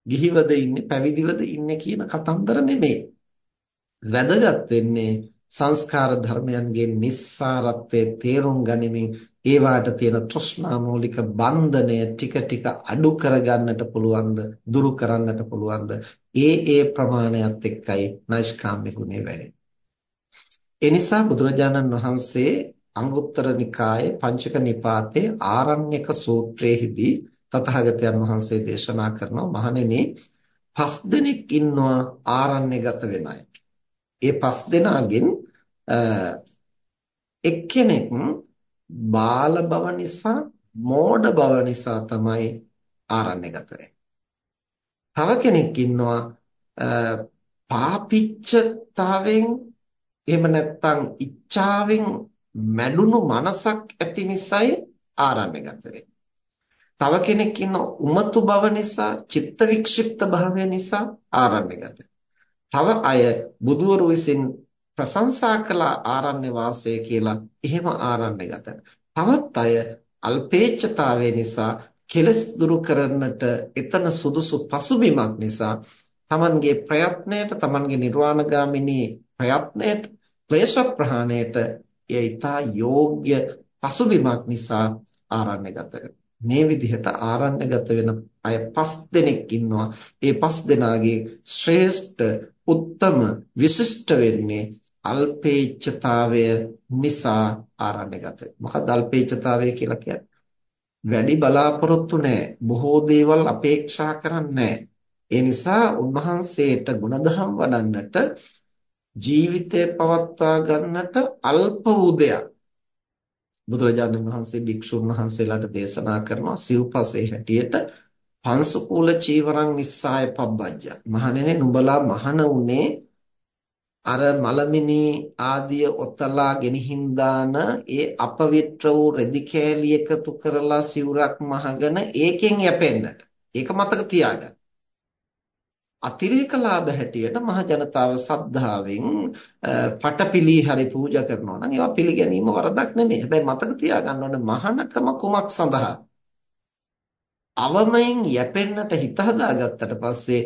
ගිහිවද ඉන්නේ පැවිදිවද ඉන්නේ කියන කතන්දර නෙමෙයි. වැදගත් වෙන්නේ සංස්කාර ධර්මයන්ගේ නිස්සාරත්වයේ තේරුම් ගනිමින් ඒවාට තියෙන තෘෂ්ණා මූලික බන්ධනය ටික ටික අඩු කරගන්නට පුළුවන්ද දුරු කරන්නට පුළුවන්ද? ඒ ඒ ප්‍රමාණයත් එක්කයි නෛෂ්කාම්‍ය ගුණය වැඩෙන්නේ. ඒ නිසා බුදුරජාණන් වහන්සේ අංගුත්තර නිකායේ පංචක නිපාතේ ආරණ්‍යක සූත්‍රයේදී තථාගතයන් වහන්සේ දේශනා කරනවා මහණෙනි පස් දෙනෙක් ඉන්නවා ආරණ්‍යගත වෙන අය. ඒ පස් දෙනාගෙන් එක්කෙනෙක් බාල බව නිසා මෝඩ බව නිසා තමයි ආරණ්‍යගත වෙන්නේ. තව කෙනෙක් ඉන්නවා පාපිච්චතාවෙන් එහෙම නැත්නම් ඉච්ඡාවෙන් මැඩුණු මනසක් ඇති නිසායි ආරණ්‍යගත වෙන්නේ. තව කෙනෙක් ඉන්න උමතු බව නිසා, චිත්ත වික්ෂිප්ත භාවය නිසා ආරණ්‍යගත. තව අය බුදවරු විසින් ප්‍රශංසා කළ ආරණ්‍ය වාසය කියලා එහෙම ආරණ්‍ය ගත. තවත් අය අල්පේච්ඡතාවය නිසා කෙලස් දුරු කරන්නට එතන සුදුසු පසුබිමක් නිසා තමන්ගේ ප්‍රයත්නයට තමන්ගේ නිර්වාණගාමිනී ප්‍රයත්නයට ක්ලේශ ප්‍රහාණයට එය ඊතා යෝග්‍ය පසුබිමක් නිසා ආරණ්‍යගත මේ විදිහට ආරණ්‍යගත වෙන අය පස් දෙනෙක් ඉන්නවා. ඒ පස් දෙනාගේ ශ්‍රේෂ්ඨ උත්තම විශිෂ්ට වෙන්නේ අල්පේච්ඡතාවය නිසා ආරණ්‍යගත. මොකක්ද අල්පේච්ඡතාවය කියලා කියන්නේ? වැඩි බලාපොරොත්තු නැහැ. බොහෝ දේවල් අපේක්ෂා කරන්නේ ඒ නිසා උන්වහන්සේට ගුණධම් වඩන්නට ජීවිතය පවත්වා ගන්නට අල්ප උදයක් බුදුරජාණන් වහන්සේ භික්ෂුන් වහන්සේලාට දේශනා කරනවා සිව්පසේ හැටියට පංසුකූල චීවරං නිස්සාය පබ්බජ්ජ. මහණෙනි නුඹලා මහණ උනේ අර මලමිනි ආදිය ඔතලා ගෙනihin දාන ඒ අපවිත්‍ර වූ රෙදි කෑලි එකතු කරලා සිවුරක් මහගෙන ඒකෙන් යැපෙන්නට. ඒක මතක තියාගන්න. අතිරේක ලාභ හැටියට මහ ජනතාව සද්ධාවෙන් පටපිලි හරි පූජා කරනවා නම් ඒවා පිළිගැනීම වරදක් නෙමෙයි. හැබැයි මතක තියාගන්න ඕනේ මහානකම කුමක් සඳහා? අවමයෙන් යැපෙන්නට හිත හදාගත්තට පස්සේ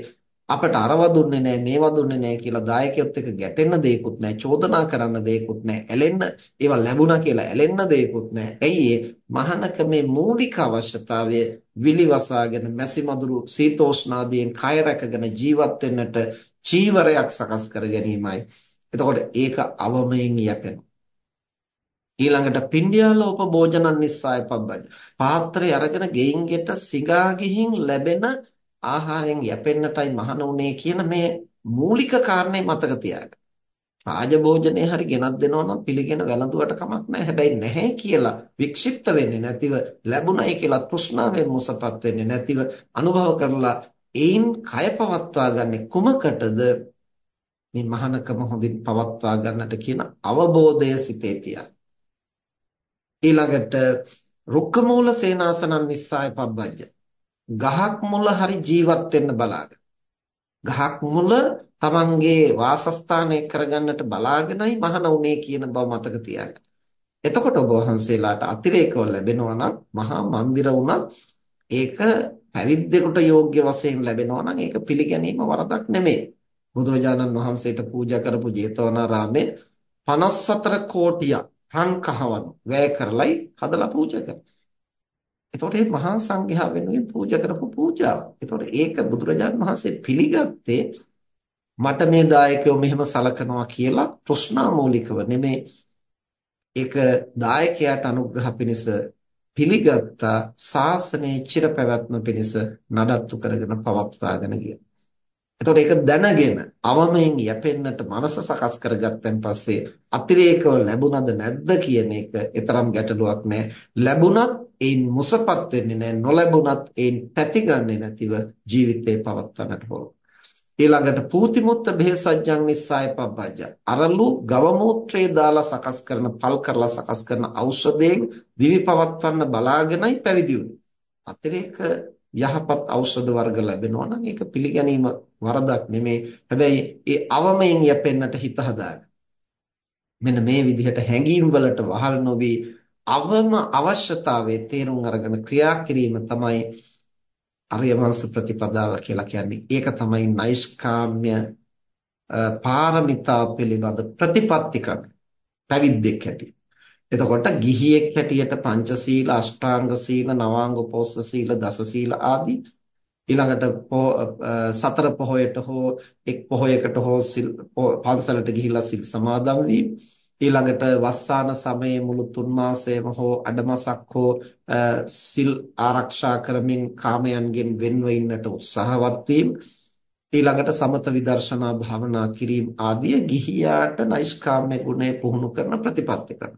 අපට අරව දුන්නේ නැහැ මේව දුන්නේ නැහැ කියලා දායකයොත් එක්ක ගැටෙන්න දෙයක්වත් නැහැ චෝදනා කරන්න දෙයක්වත් නැහැ ඇලෙන්න ඒවා ලැබුණා කියලා ඇලෙන්න දෙයක්වත් නැහැ ඇයි ඒ? මහානකමේ මූලික අවශ්‍යතාවය විලිවසාගෙන මැසිමදුරු සීතෝෂ්ණාදීන් කය රැකගෙන ජීවත් වෙන්නට චීවරයක් සකස් කර ගැනීමයි. එතකොට ඒක අවමයෙන් යැපෙනවා. ඊළඟට පින්ඩියාලෝප භෝජනන් නිස්සාය පබ්බජ. පාත්‍රය අරගෙන ගෙයින් ගෙට සිගා ගිහින් ලැබෙන ආහාරයෙන් යැපෙන්නටයි මහණ උනේ කියන මේ මූලික කාරණේ මතක තියාගන්න. රාජභෝජනේ හරි ගෙනත් දෙනවා නම් පිළිගෙන වැළඳුවට කමක් නැහැ. හැබැයි නැහැ කියලා වික්ෂිප්ත වෙන්නේ නැතිව ලැබුණයි කියලා තෘෂ්ණාවෙන් මුසපත් වෙන්නේ නැතිව අනුභව කරලා ඒන් කය පවත්වා ගන්න කුමකටද මේ මහානකම හොඳින් පවත්වා ගන්නට කියන අවබෝධය සිතේ තියා. ඊළඟට රුක්කමූල සේනාසනන් නිස්සාය පබ්බජ්ජ ගහක් මුල හරි ජීවත් වෙන්න බලාගෙන ගහක් මුල තමන්ගේ වාසස්ථානය කරගන්නට බලාගෙනයි මහණ උනේ කියන බව මතක තියාගන්න. එතකොට ඔබ වහන්සේලාට අතිරේකව ලැබෙනවා නම් මහා මන්දිර වුණත් ඒක පැවිද්දෙකුට යෝග්‍ය වශයෙන් ලැබෙනවා නම් ඒක පිළිගැනීම වරදක් නෙමෙයි. බුදුරජාණන් වහන්සේට පූජා කරපු ජේතවනාරාමේ 54 කෝටියක් රන් කහවණු වැය කරලයි හදලා පූජා කරන්නේ. එතකොට මේ මහා සංඝයා වෙනුවෙන් පූජා කරපු පූජාව. එතකොට ඒක බුදුරජාණන් වහන්සේ පිළිගත්තේ මට මේ දායකයෝ මෙහෙම සලකනවා කියලා තෘෂ්ණා මූලිකව නෙමේ ඒක දායකයාට අනුග්‍රහ පිණිස පිළිගත්තා ශාසනයේ චිරපැවැත්ම පිණිස නඩත්තු කරගෙන පවත්වාගෙන ගියා. එතකොට ඒක දැනගෙන අවමයෙන් යැපෙන්නට මනස සකස් කරගත්තන් පස්සේ අතිරේකව ලැබුණද නැද්ද කියන එක ඊතරම් ගැටලුවක් නෑ. ලැබුණත් ඒන් මුසපත් වෙන්නේ නැහැ නොලැබුණත් ඒන් පැතිගන්නේ නැතිව ජීවිතේ පවත්වන්නට පුළුවන්. ඊළඟට පූතිමුත්ත බෙහෙසජ්ජං නිස්සාය පබ්බජ්ජ. අරලු ගව මූත්‍රේ දාලා සකස් කරන පල් කරලා සකස් කරන ඖෂධයෙන් දිවි පවත්වන්න බලාගෙනයි පැවිදි අතිරේක යහපත් ඖෂධ වර්ග ලැබෙනවා නම් ඒක පිළිගැනීම වරදක් නෙමෙයි හැබැයි ඒ අවමයෙන් යැපෙන්නට හිත හදාගන්න මෙන්න මේ විදිහට හැඟීම් වලට වහල් නොවි අවම අවශ්‍යතාවයේ තේරුම් අරගෙන ක්‍රියා කිරීම තමයි අරියවංශ ප්‍රතිපදාව කියලා කියන්නේ. ඒක තමයි නෛෂ්කාම්‍ය පාරමිතා පිළිබඳ ප්‍රතිපත්ති ක්‍රමය. පැවිද්දෙක් හැටියට. එතකොට ගිහියෙක් හැටියට පංචශීල, අෂ්ටාංග සීල, නවාංග උපෝසථ සීල, දස සීල ආදී ඊළඟට සතර පොහොයට හෝ එක් පොහොයකට හෝ පන්සලට ගිහිලා සිල් සමාදන් වීම ඊළඟට වස්සාන සමයේ මුළු තුන් මාසයම හෝ අඩමසක් හෝ සිල් ආරක්ෂා කරමින් කාමයන්ගෙන් වෙන්ව ඉන්නට උත්සාහවත් වීම ඊළඟට සමත විදර්ශනා භාවනා කිරීම ආදී ගිහියාට නෛෂ්කාම්‍ය ගුණය පුහුණු කරන ප්‍රතිපත්ති ක්‍රම.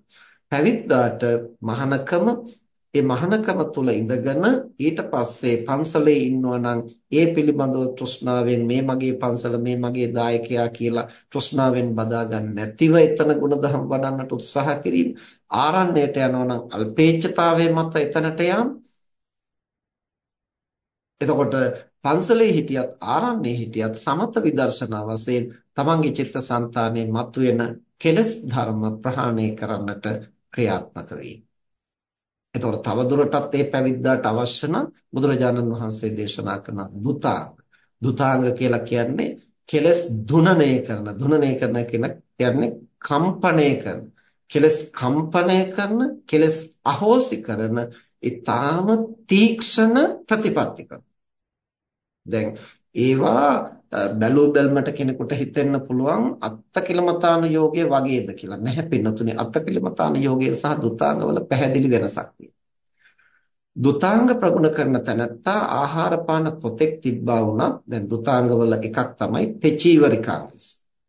පැවිද්දාට මහානකම ඒ මහානකම තුල ඉඳගෙන ඊට පස්සේ පන්සලේ ඉන්නවා නම් ඒ පිළිබඳව තෘෂ්ණාවෙන් මේ මගේ පන්සල මේ මගේ දායකයා කියලා තෘෂ්ණාවෙන් බදා ගන්න නැතිව එතන ගුණධම් වඩන්නට උත්සාහ කිරීම. ආරණ්‍යයට යනවා නම් අල්පේච්ඡතාවයේ මත එතනට යාම. එතකොට පන්සලේ හිටියත් ආරණ්‍යයේ හිටියත් සමත විදර්ශනා වශයෙන් තමන්ගේ චිත්තසංතානයේ මතුවෙන කෙලස් ධර්ම ප්‍රහාණය කරන්නට ක්‍රියාත්මක වෙයි. එතකොට තවදුරටත් මේ පැවිද්දාට අවශ්‍ය නම් බුදුරජාණන් වහන්සේ දේශනා කරන දුතාංග. දුතාංග කියලා කියන්නේ කෙලස් දුනනය කරන, දුනනය කරන කියන්නේ කම්පණය කරන. කෙලස් කම්පණය කරන, කෙලස් අහෝසි කරන ඊටාම තීක්ෂණ ප්‍රතිපත්ති කරන. දැන් ඒවා බැලූ බැල්මට කෙනෙකුට හිතෙන්න පුළුවන් අත්තකිලමතාන යෝගයේ වගේද කියලා. නැහැ පින්නතුනේ අත්තකිලමතාන යෝගයේ සහ දුතාංගවල පැහැදිලි වෙනසක් දුතාංග ප්‍රගුණ කරන තැනැත්තා ආහාර පාන කොතෙක් තිබ්බා වුණත් දැන් දුතාංගවල එකක් තමයි තෙචීවරිකාංගස්.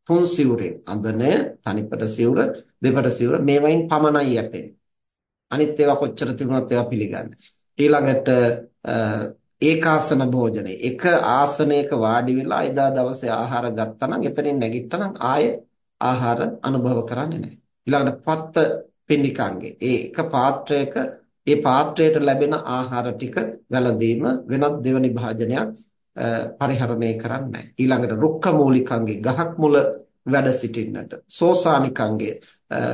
තුන් සිවුරේ අඳනය, තනිපට සිවුර, දෙපට සිවුර මේවයින් පමණයි යැපෙන්නේ. අනිත් ඒවා කොච්චර තිබුණත් ඒවා පිළිගන්නේ. ඊළඟට ඒකාසන භෝජනේ එක ආසනයක වාඩි වෙලා එදා දවසේ ආහාර ගත්තා නම් එතනින් නැගිට්ටා නම් ආයේ ආහාර අනුභව කරන්නේ නැහැ. ඊළඟට පත්ත පින්නිකංගේ ඒ එක පාත්‍රයක ඒ පාත්‍රයට ලැබෙන ආහාර ටික වැළඳීම වෙනත් දෙවනි භාජනයක් පරිහරණය කරන්නේ නැහැ. ඊළඟට රුක්ක මූලිකංගේ ගහක් මුල වැඩ සිටින්නට සෝසානිකංගේ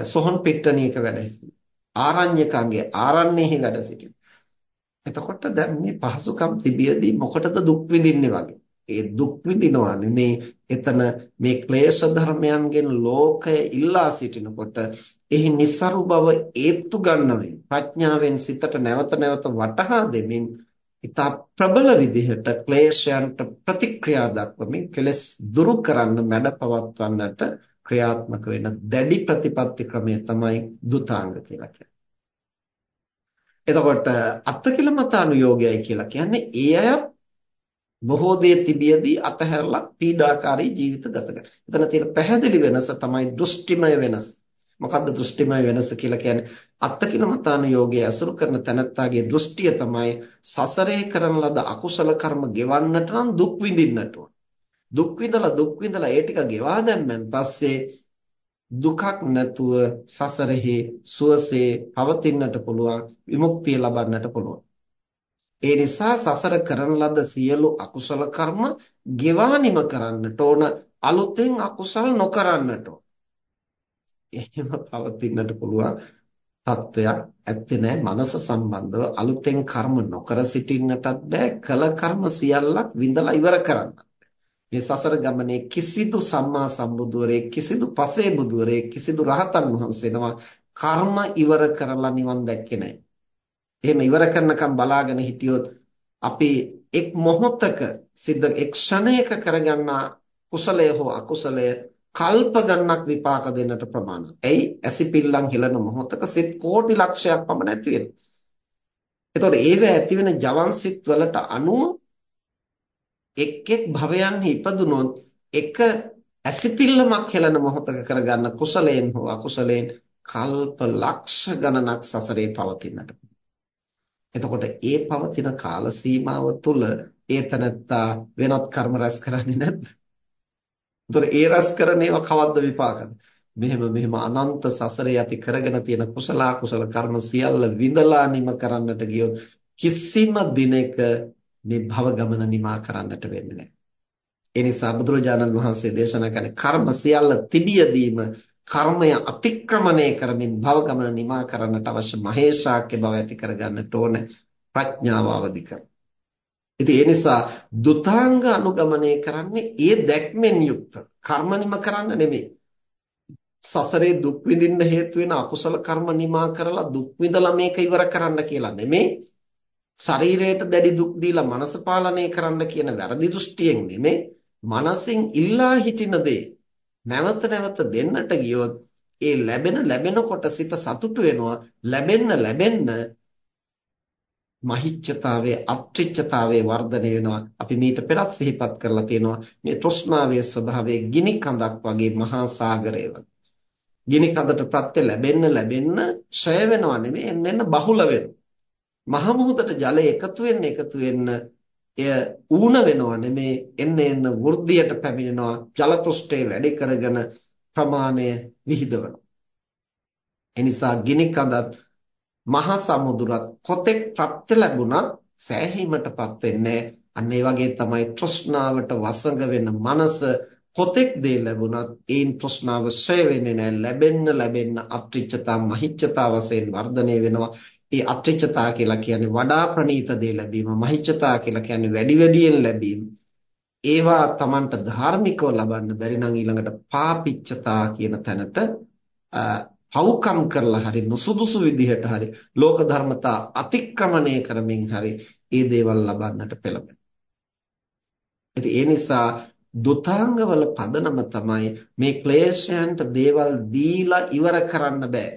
සොහන් පිට්ටනියක වැඩ සිටින්න. ආරණ්‍යකංගේ ආරණ්‍යෙහි වැඩ සිටින්න. එතකොට දැන් මේ පහසුකම් තිබියදී මොකටද දුක් විඳින්නේ වගේ. ඒ දුක් විඳිනවා නෙමේ එතන මේ ක්ලේශ ධර්මයන්ගෙන් ලෝකය ඉල්ලා සිටිනකොට එහි નિસරු බව ඒත්තු ගන්නවෙන් ප්‍රඥාවෙන් සිතට නැවත නැවත වටහා දෙමින් ඉතා ප්‍රබල විදිහට ක්ලේශයන්ට ප්‍රතික්‍රියා දක්වමින් කෙලස් දුරු කරන්න මැඩ පවත්වන්නට ක්‍රියාත්මක වෙන දැඩි ප්‍රතිපත්ති ක්‍රමය තමයි දුතාංග කියලා කියන්නේ. එතකොට අත්කිලමතානුയോഗයයි කියලා කියන්නේ ඒ අයත් බොහෝ දේ තිබියදී අතහැරලා පීඩාකාරී ජීවිත ගත කරන. එතන තියෙන පැහැදිලි වෙනස තමයි දෘෂ්ටිමය වෙනස. මොකද්ද දෘෂ්ටිමය වෙනස කියලා කියන්නේ? අත්කිලමතානුയോഗය අසුරු කරන තැනත්තාගේ දෘෂ්ටිය තමයි සසරේ කරන ලද අකුසල කර්ම ගෙවන්නට නම් දුක් විඳින්නට ඕන. දුක් විඳලා දුක් විඳලා ඒ ටික ගෙවා දැම්මෙන් පස්සේ දුකක් නැතුව සසරෙහි සුවසේ පවතින්නට පුළුවන් විමුක්තිය ලබන්නට පුළුවන්. ඒ නිසා සසර කරන ලද සියලු අකුසල කර්ම ගෙවා නිම කරන්නට ඕන අලුතෙන් අකුසල් නොකරන්නට ඕන. එහෙම පවතින්නට පුළුවන් තත්වයක් ඇත්තේ නැහැ මනස සම්බන්ධව අලුතෙන් කර්ම නොකර සිටින්නටත් බෑ කල කර්ම සියල්ලක් විඳලා ඉවර කරන්නත් මේ සසර ගමනේ කිසිදු සම්මා සම්බුදුවරේ කිසිදු පසේ බුදුවරේ කිසිදු රහතන් වහන්සේනම කර්ම ඉවර කරලා නිවන් දැක්කේ නැහැ. එහෙම ඉවර කරනකම් බලාගෙන හිටියොත් අපි එක් මොහොතක සිද්ධ එක් ක්ෂණයක කරගන්නා කුසලය හෝ අකුසලය කල්ප ගණනක් විපාක දෙන්නට ප්‍රමාණවත්. එයි ඇසිපිල්ලම් හිලන මොහොතක සිත් කෝටි ලක්ෂයක් පමණ ඇති වෙනවා. එතකොට ඒව ඇති වෙන ජවන් සිත් වලට අනුව එක් එක් භවයන්හි ඉපදුනොත් එක ඇසිපිල්ලමක් හෙලන මොහොතක කරගන්න කුසලයෙන් හෝ අකුසලයෙන් කල්ප ලක්ෂ ගණනක් සසරේ පවතින්නට එතකොට ඒ පවතින කාල සීමාව තුළ ඒ තනත්තා වෙනත් කර්ම රැස් කරන්නේ නැද්ද? එතකොට ඒ රැස් කරන ඒවා කවද්ද විපාකද? මෙහෙම මෙහෙම අනන්ත සසරේ අපි කරගෙන තියෙන කුසල කුසල කර්ම සියල්ල විඳලා නිම කරන්නට ගියොත් කිසිම දිනක මේ භව ගමන නිමා කරන්නට වෙන්නේ නැහැ. ඒ නිසා බුදුරජාණන් වහන්සේ දේශනා කරන කර්ම සියල්ල තිබියදීම කර්මය අතික්‍රමණය කරමින් භව ගමන නිමා කරන්නට අවශ්‍ය මහේශාක්‍ය බව ඇති කරගන්නට ඕන ප්‍රඥාව අවදි කර. ඉතින් ඒ නිසා දුතාංග අනුගමනය කරන්නේ ඒ දැක්මෙන් යුක්ත කර්ම නිම කරන්න නෙමෙයි. සසරේ දුක් විඳින්න හේතු වෙන අකුසල කර්ම නිමා කරලා දුක් විඳලා මේක ඉවර කරන්න කියලා නෙමෙයි. ශරීරයට දැඩි දුක් දීලා මනස පාලනය කරන්න කියන වැරදි දෘෂ්ටියෙන් නෙමෙයි මනසින් ඉල්ලා හිටින දේ නැවත නැවත දෙන්නට ගියොත් ඒ ලැබෙන ලැබෙනකොට සිත සතුටු වෙනවා. ලැබෙන්න ලැබෙන්න මහිච්ඡතාවයේ අත්‍රිච්ඡතාවයේ වර්ධනය වෙනවා. අපි මීට පෙරත් සිහිපත් කරලා තියෙනවා මේ තෘෂ්ණාවේ ස්වභාවය ගිනි කඳක් වගේ මහා සාගරය වගේ ගිනි කඳට ප්‍රත්‍ය ලැබෙන්න ලැබෙන්න ඡය වෙනවා නෙමෙයි එන්න එන්න බහුල වෙනවා. මහ මුහුදට ජලය එකතු වෙන්න එකතු වෙන්න එය ඌණ වෙනවා නෙමේ. එන්න එන්න වෘද්ධියට පැමිණෙනවා. ජල පෘෂ්ඨයේ වැඩි කරගෙන ප්‍රමාණය විහිදවනවා එනිසා ගිනි කඳත් මහ සමුදුරත් කොතෙක් ප්‍රත්‍ය ලැබුණත් සෑහීමටපත් වෙන්නේ අන්න ඒ වගේ තමයි තෘෂ්ණාවට වසඟ වෙන මනස කොතෙක් දේ ලැබුණත් ඒන් තෘෂ්ණාව ශ්‍රේ වෙන්නේ නැහැ. ලැබෙන්න ලැබෙන්න අත්‍රිච්ඡතා මහිච්ඡතා වශයෙන් වර්ධනය වෙනවා. ඒ අත්‍රිච්ඡතා කියලා කියන්නේ වඩා ප්‍රණීත දේ ලැබීම මහිච්ඡතා කියලා කියන්නේ වැඩි වැඩියෙන් ලැබීම ඒවා Tamanට ධාර්මිකව ලබන්න බැරි නම් ඊළඟට පාපිච්ඡතා කියන තැනට පව්කම් කරලා හරි නුසුදුසු විදිහට හරි ලෝක ධර්මතා අතික්‍රමණය කරමින් හරි ඒ දේවල් ලබන්නට පෙළඹෙනවා. ඉතින් ඒ නිසා දුතාංගවල පදනම තමයි මේ ක්ලේශයන්ට දේවල් දීලා ඉවර කරන්න බෑ.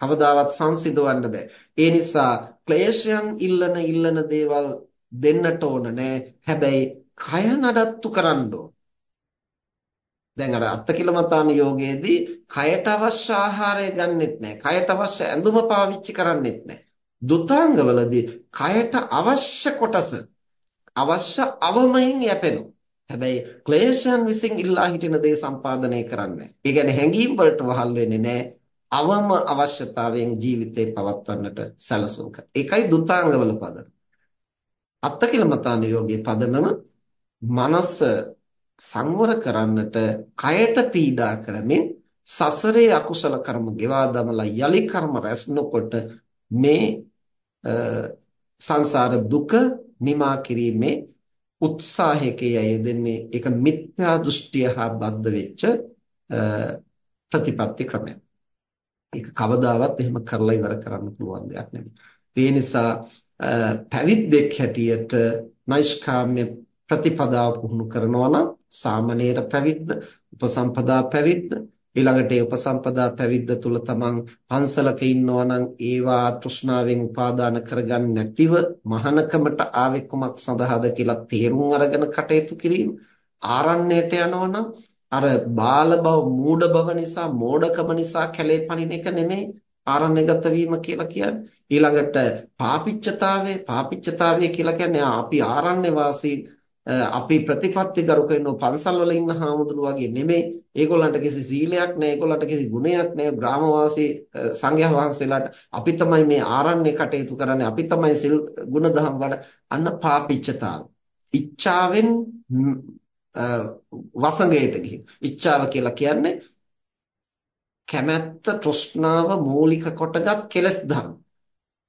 කවදාවත් සංසිඳවන්න බෑ. ඒ නිසා ක්ලේශයන් ඉල්ලන ඉල්ලන දේවල් දෙන්නට ඕන නෑ. හැබැයි කය නඩත්තු කරන්න ඕන. දැන් අර අත්තකිලමතාන යෝගයේදී කයට අවශ්‍ය ආහාරය ගන්නෙත් නැහැ. කයට අවශ්‍ය ඇඳුම පාවිච්චි කරන්නෙත් නැහැ. දුතාංගවලදී කයට අවශ්‍ය කොටස අවශ්‍ය අවමයින් යැපෙනවා. හැබැයි ක්ලේශයන් විසින් ඉල්ලා හිටින දේ සම්පාදනය කරන්නේ. ඒ කියන්නේ හැඟීම් වලට වහල් වෙන්නේ නැහැ. අවම අවශ්‍යතාවයෙන් ජීවිතේ පවත්වන්නට සැලසුම් කර. ඒකයි දුතාංගවල පදනම. අත්තකිලමතාන යෝගයේ පදනම මනස සංවර කරන්නට කයට පීඩා කරමින් සසරේ අකුසල කර්ම ගෙවා දමලා යලි කර්ම රැස් නොකොට මේ සංසාර දුක නිමා කිරීමේ උත්සාහයකේ යෙදෙන්නේ ඒක මිත්‍යා දෘෂ්ටිය හා බද්ධ වෙච්ච ප්‍රතිපත්ති ක්‍රමයක්. ඒක කවදාවත් එහෙම කරලා ඉවර කරන්න පුළුවන් දෙයක් නෙමෙයි. ඒ නිසා පැවිද්දෙක් හැටියට නෛෂ්කාම්‍ය ප්‍රතිපදාව පුහුණු කරනවා නම් සාමණේර පැවිද්ද, උපසම්පදා පැවිද්ද, ඊළඟට ඒ උපසම්පදා පැවිද්ද තුල තමන් පන්සලක ඉන්නවා නම් ඒවා තෘෂ්ණාවෙන් උපාදාන කරගන්න නැතිව මහානකමට ආවේ කුමක් සඳහාද කියලා තේරුම් අරගෙන කටයුතු කිරීම ආරණ්‍යයට යනවා නම් අර බාල බව මූඩ බව නිසා මෝඩකම නිසා කැලේ පනින එක නෙමෙයි ආරණ්‍යගත වීම කියලා කියන්නේ ඊළඟට පාපිච්චතාවය පාපිච්චතාවය කියලා කියන්නේ අපි ආරණ්‍ය වාසී අපි ප්‍රතිපත්ති ගරුක වෙන පන්සල් වල ඉන්න හාමුදුරුවෝ වගේ නෙමෙයි. ඒගොල්ලන්ට කිසි සීලයක් නැහැ. ඒගොල්ලන්ට කිසි ගුණයක් නැහැ. ග්‍රාමවාසී සංඝයා වහන්සේලාට අපි තමයි මේ ආරණ්‍ය කටයුතු කරන්නේ. අපි තමයි සිල් ගුණධම් වඩ අන්න පාපිච්චතාව. ඉච්ඡාවෙන් වසඟයට ගිහින්. ඉච්ඡාව කියලා කියන්නේ කැමැත්ත තෘෂ්ණාව මූලික කොටගත් කෙලස් ධර්ම.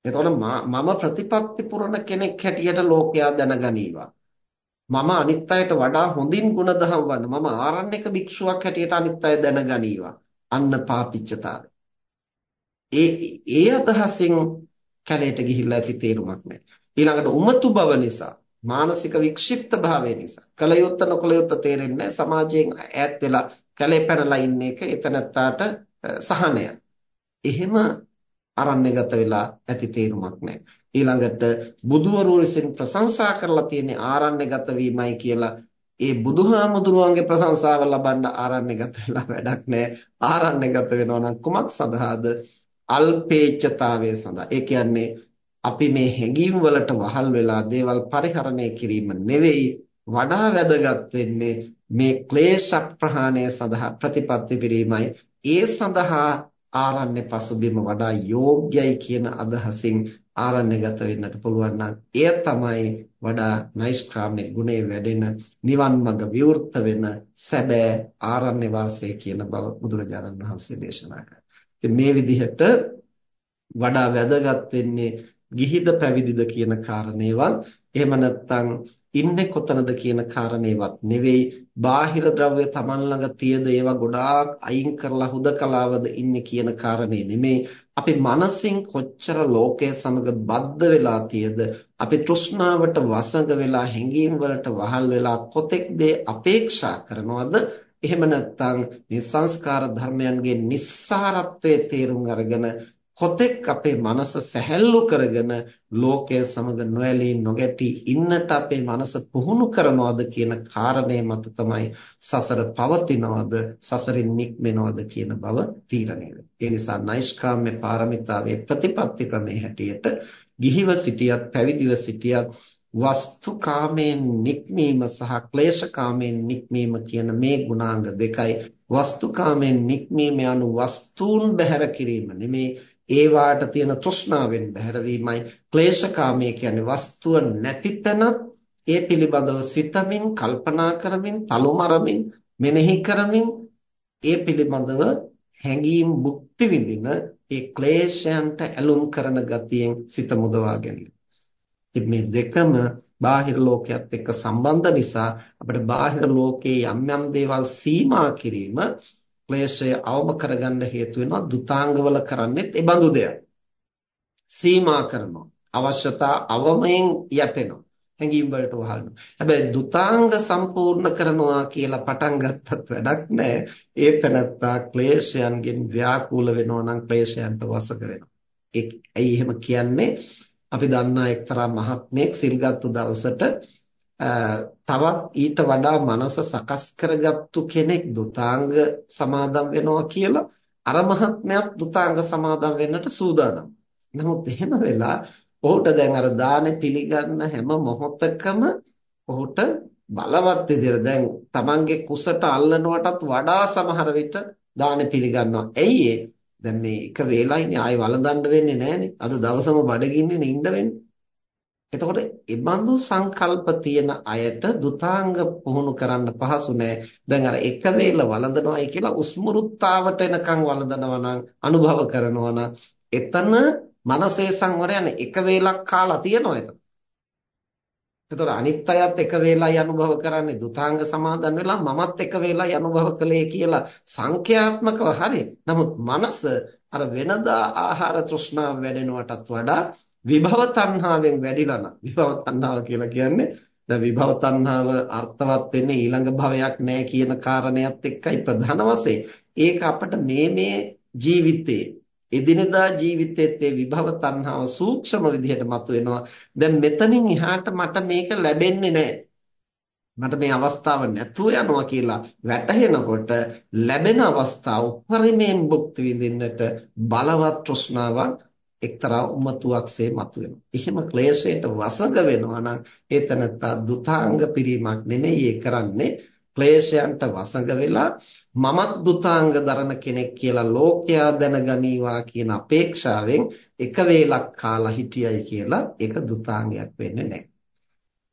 එතකොට මම ප්‍රතිපත්ති පුරන කෙනෙක් හැටියට ලෝකයා දැනගනීවා. මම අනිත් අයට වඩා හොඳින් ಗುಣදහම් වන්න මම ආරණ්‍යක භික්ෂුවක් හැටියට අනිත් අය දැනගනීවා අන්න පාපිච්චතාවය ඒ ඒ අදහසින් කැලේට ගිහිල්ලා ඇති තේරුමක් නැහැ ඊළඟට උමතු බව නිසා මානසික වික්ෂිප්ත භාවය නිසා කලයුත්ත නොකලයුත්ත තේරෙන්නේ සමාජයෙන් ඈත් වෙලා කැලේ පැනලා ඉන්න එක එතනත්තාට සහනය එහෙම අරණ්‍යගත වෙලා ඇති තේරුමක් නැහැ ඊළඟට බුදුවරු විසින් ප්‍රශංසා කරලා තියෙන ආරණ්‍යගත වීමයි කියලා ඒ බුදුහාමුදුරුවන්ගේ ප්‍රශංසාව ලබන්න ආරණ්‍යගත වෙලා වැඩක් නැහැ. ආරණ්‍යගත වෙනවා නම් කුමක් සඳහාද? අල්පේච්ඡතාවය සඳහා. ඒ කියන්නේ අපි මේ හැඟීම් වලට වහල් වෙලා දේවල් පරිහරණය කිරීම නෙවෙයි වඩා වැදගත් වෙන්නේ මේ ක්ලේශ ප්‍රහාණය සඳහා ප්‍රතිපත්ති පිරීමයි. ඒ සඳහා ආරණ්‍ය පසුබිම වඩා යෝග්‍යයි කියන අදහසින් ආරණ්‍යගත වෙන්නට පුළුවන් නම් එය තමයි වඩා නෛෂ්ක්‍රාම්‍ය ගුණේ වැඩෙන නිවන් මඟ විවෘත වෙන සැබෑ ආරණ්‍ය වාසය කියන බව බුදුරජාණන් වහන්සේ දේශනා කළා. ඉතින් මේ විදිහට වඩා වැදගත් වෙන්නේ ගිහිද පැවිදිද කියන කාරණේවත් එහෙම නැත්නම් ඉන්නේ කොතනද කියන කාරණේවත් නෙවෙයි. බාහිර ද්‍රව්‍ය Taman ළඟ තියද ඒවා ගොඩාක් අයින් කරලා හුදකලාවද ඉන්නේ කියන කාරණේ නෙමෙයි. අපි මනසින් කොච්චර ලෝකයේ සමග බද්ධ වෙලා තියද අපි තෘෂ්ණාවට වසඟ වෙලා හැඟීම් වලට වහල් වෙලා කොතෙක් දේ අපේක්ෂා කරනවද? එහෙම නැත්නම් මේ සංස්කාර ධර්මයන්ගේ නිස්සාරත්වයේ තේරුම් අරගෙන කොතෙක් අපේ මනස සැහැල්ලු කරගෙන ලෝකය සමග නොඇලී නොගැටී ඉන්නට අපේ මනස පුහුණු කරනවද කියන කාරණය මත තමයි සසර පවතිනවද සසරින් නික්මෙනවද කියන බව තීරණය වෙන්නේ. ඒ නිසා නෛෂ්කාම්‍ය පාරමිතාවේ ප්‍රතිපත්ති ක්‍රමයේ හැටියට ගිහිව සිටියත් පැවිදිව සිටියත් වස්තුකාමයෙන් නික්මීම සහ ක්ලේශකාමයෙන් නික්මීම කියන මේ ගුණාංග දෙකයි වස්තුකාමයෙන් නික්මීම යනු වස්තුන් බැහැර කිරීම නෙමේ ඒ වාට තියෙන තෘෂ්ණාවෙන් බැහැරවීමයි ක්ලේශකාමයේ කියන්නේ වස්තුව නැති තැනත් ඒ පිළිබඳව සිතමින් කල්පනා කරමින් තලුමරමින් මෙනෙහි කරමින් ඒ පිළිබඳව හැඟීම් භුක්ති විඳින ඒ ක්ලේශයන්ට ඇලුම් කරන ගතියෙන් සිත මුදවා ගැනීම. ඉතින් මේ දෙකම බාහිර ලෝකයක් එක්ක සම්බන්ධ නිසා අපිට බාහිර ලෝකයේ යම් යම් දේවල් සීමා කිරීම ක්ලේශය අවම කරගන්න හේතු වෙනවා දුතාංගවල කරන්නේත් ඒ බඳු දෙයක්. සීමා කරනවා. අවශ්‍යතා අවමයෙන් යැපෙනවා. හැඟීම් වලට වහලනවා. හැබැයි දුතාංග සම්පූර්ණ කරනවා කියලා පටන් ගත්තත් වැඩක් නැහැ. ඒ තනත්තා ක්ලේශයන්ගෙන් ව්‍යාකූල වෙනවා නම් ක්ලේශයන්ට වසඟ වෙනවා. ඒ ඇයි එහෙම කියන්නේ? අපි දන්නා එක්තරා මහත්මයෙක් සිල්ගත්තු දවසට තවත් ඊට වඩා මනස සකස් කරගත්තු කෙනෙක් දුතාංග සමාදම් වෙනවා කියලා අර මහත්මයාත් දුතාංග සමාදම් වෙන්නට සූදානම්. නමුත් එහෙම වෙලා ඔහුට දැන් අර දානේ පිළිගන්න හැම මොහොතකම ඔහුට බලවත් විදිහට දැන් Tamange කුසට අල්ලනවටත් වඩා සමහර විට දානේ පිළිගන්නවා. ඇයි දැන් මේ එක වේලයිනේ ආයෙ වළඳන්න වෙන්නේ නැහනේ. අද දවසම බඩගින්නේ ඉන්න වෙන්නේ. එතකොට ඒ බඳු සංකල්ප තියෙන අයට දුතාංග පුහුණු කරන්න පහසු නෑ. දැන් අර එක වේල වළඳනවායි කියලා උස්මුරුත්තාවට එනකන් වළඳනවා නම් අනුභව කරනවා නම් එතන මනසේ සංවරයන් එක වේලක් කාලා තියෙනවා එතන. එතකොට අනිත් අයත් එක වේලයි අනුභව කරන්නේ දුතාංග සමාදන් වෙලා මමත් එක වේලයි අනුභව කළේ කියලා සංඛ්‍යාත්මකව හරි. නමුත් මනස අර වෙනදා ආහාර තෘෂ්ණාව වැඩෙනවටත් වඩා විභව තණ්හාවෙන් වැඩිලා නම් විභව තණ්හාව කියලා කියන්නේ දැන් විභව තණ්හාව අර්ථවත් වෙන්නේ ඊළඟ භවයක් නැහැ කියන කාරණයක් එක්කයි ප්‍රධාන වශයෙන්. ඒක අපිට මේ මේ ජීවිතේ එදිනදා ජීවිතයේත් ඒ විභව තණ්හාව සූක්ෂම විදිහට මතුවෙනවා. දැන් මෙතනින් එහාට මට මේක ලැබෙන්නේ නැහැ. මට මේ අවස්ථාව නැතුව යනවා කියලා වැටහෙනකොට ලැබෙන අවස්ථාව උපරිමයෙන් භුක්ති විඳින්නට බලවත් තෘෂ්ණාවක් එක්තරා උමතුවක්සේ මතුවෙනවා. එහෙම ක්ලේශයට වසඟ වෙනවා නම් ඒ තනත්තා දුතාංග පිරීමක් නෙමෙයි කරන්නේ ක්ලේශයන්ට වසඟ වෙලා මමත් දුතාංග දරන කෙනෙක් කියලා ලෝකයා දැනගනීවා කියන අපේක්ෂාවෙන් එක වේලක් කාලා හිටියයි කියලා ඒක දුතාංගයක් වෙන්නේ නැහැ.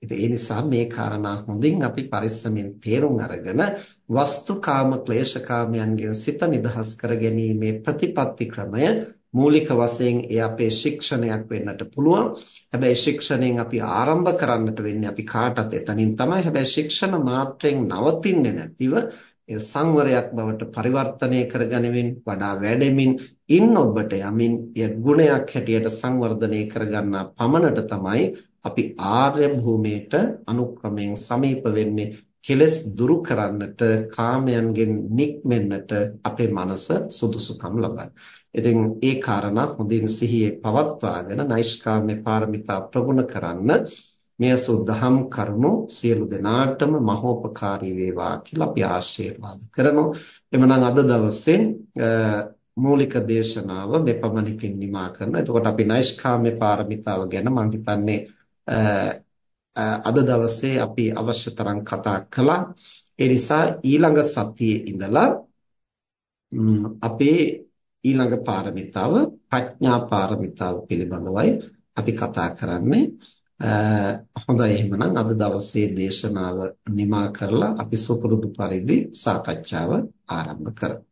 ඉතින් ඒ නිසා මේ කාරණා හොඳින් අපි පරිස්සමෙන් තේරුම් අරගෙන වස්තුකාම ක්ලේශකාමයන්ගෙන් සිත නිදහස් කර ගැනීමේ ප්‍රතිපත්ති ක්‍රමය මූලික වශයෙන් ඒ අපේ ශික්ෂණයක් වෙන්නට පුළුවන්. හැබැයි ශික්ෂණයෙන් අපි ආරම්භ කරන්නට වෙන්නේ අපි කාටත් එතනින් තමයි. හැබැයි ශික්ෂණ මාත්‍රයෙන් නවතින්නේ නැතිව ඒ සංවරයක් බවට පරිවර්තනය කරගනිමින් වඩා වැඩෙමින් ඉන් ඔබට යමින් ය ගුණයක් හැටියට සංවර්ධනය කරගන්නා පමණට තමයි අපි ආර්ය භූමියට අනුක්‍රමයෙන් සමීප වෙන්නේ කෙලස් දුරු කරන්නට කාමයන්ගෙන් නික්මෙන්නට අපේ මනස සුදුසුකම් ලබන. ඉතින් ඒ කාරණා හොඳින් සිහියේ පවත්වාගෙන නෛෂ්කාම්‍ය පාරමිතා ප්‍රගුණ කරන්න මෙය සුද්ධහම් කරුණු සියලු දෙනාටම මහෝපකාරී වේවා කියලා අපි ආශිර්වාද කරනවා. එමනම් අද දවසේ මූලික දේශනාව මෙපමණකින් නිමා කරනවා. එතකොට අපි නෛෂ්කාම්‍ය පාරමිතාව ගැන මම හිතන්නේ අද දවසේ අපි අවශ්‍ය තරම් කතා කළා. ඒ නිසා ඊළඟ සතියේ ඉඳලා අපේ ඊළඟ පාරමිතාව ප්‍රඥා පාරමිතාව පිළිබඳවයි අපි කතා කරන්නේ. හොඳයි එහෙනම් අද දවසේ දේශනාව නිමා කරලා අපි සුපුරුදු පරිදි සාකච්ඡාව ආරම්භ කරමු.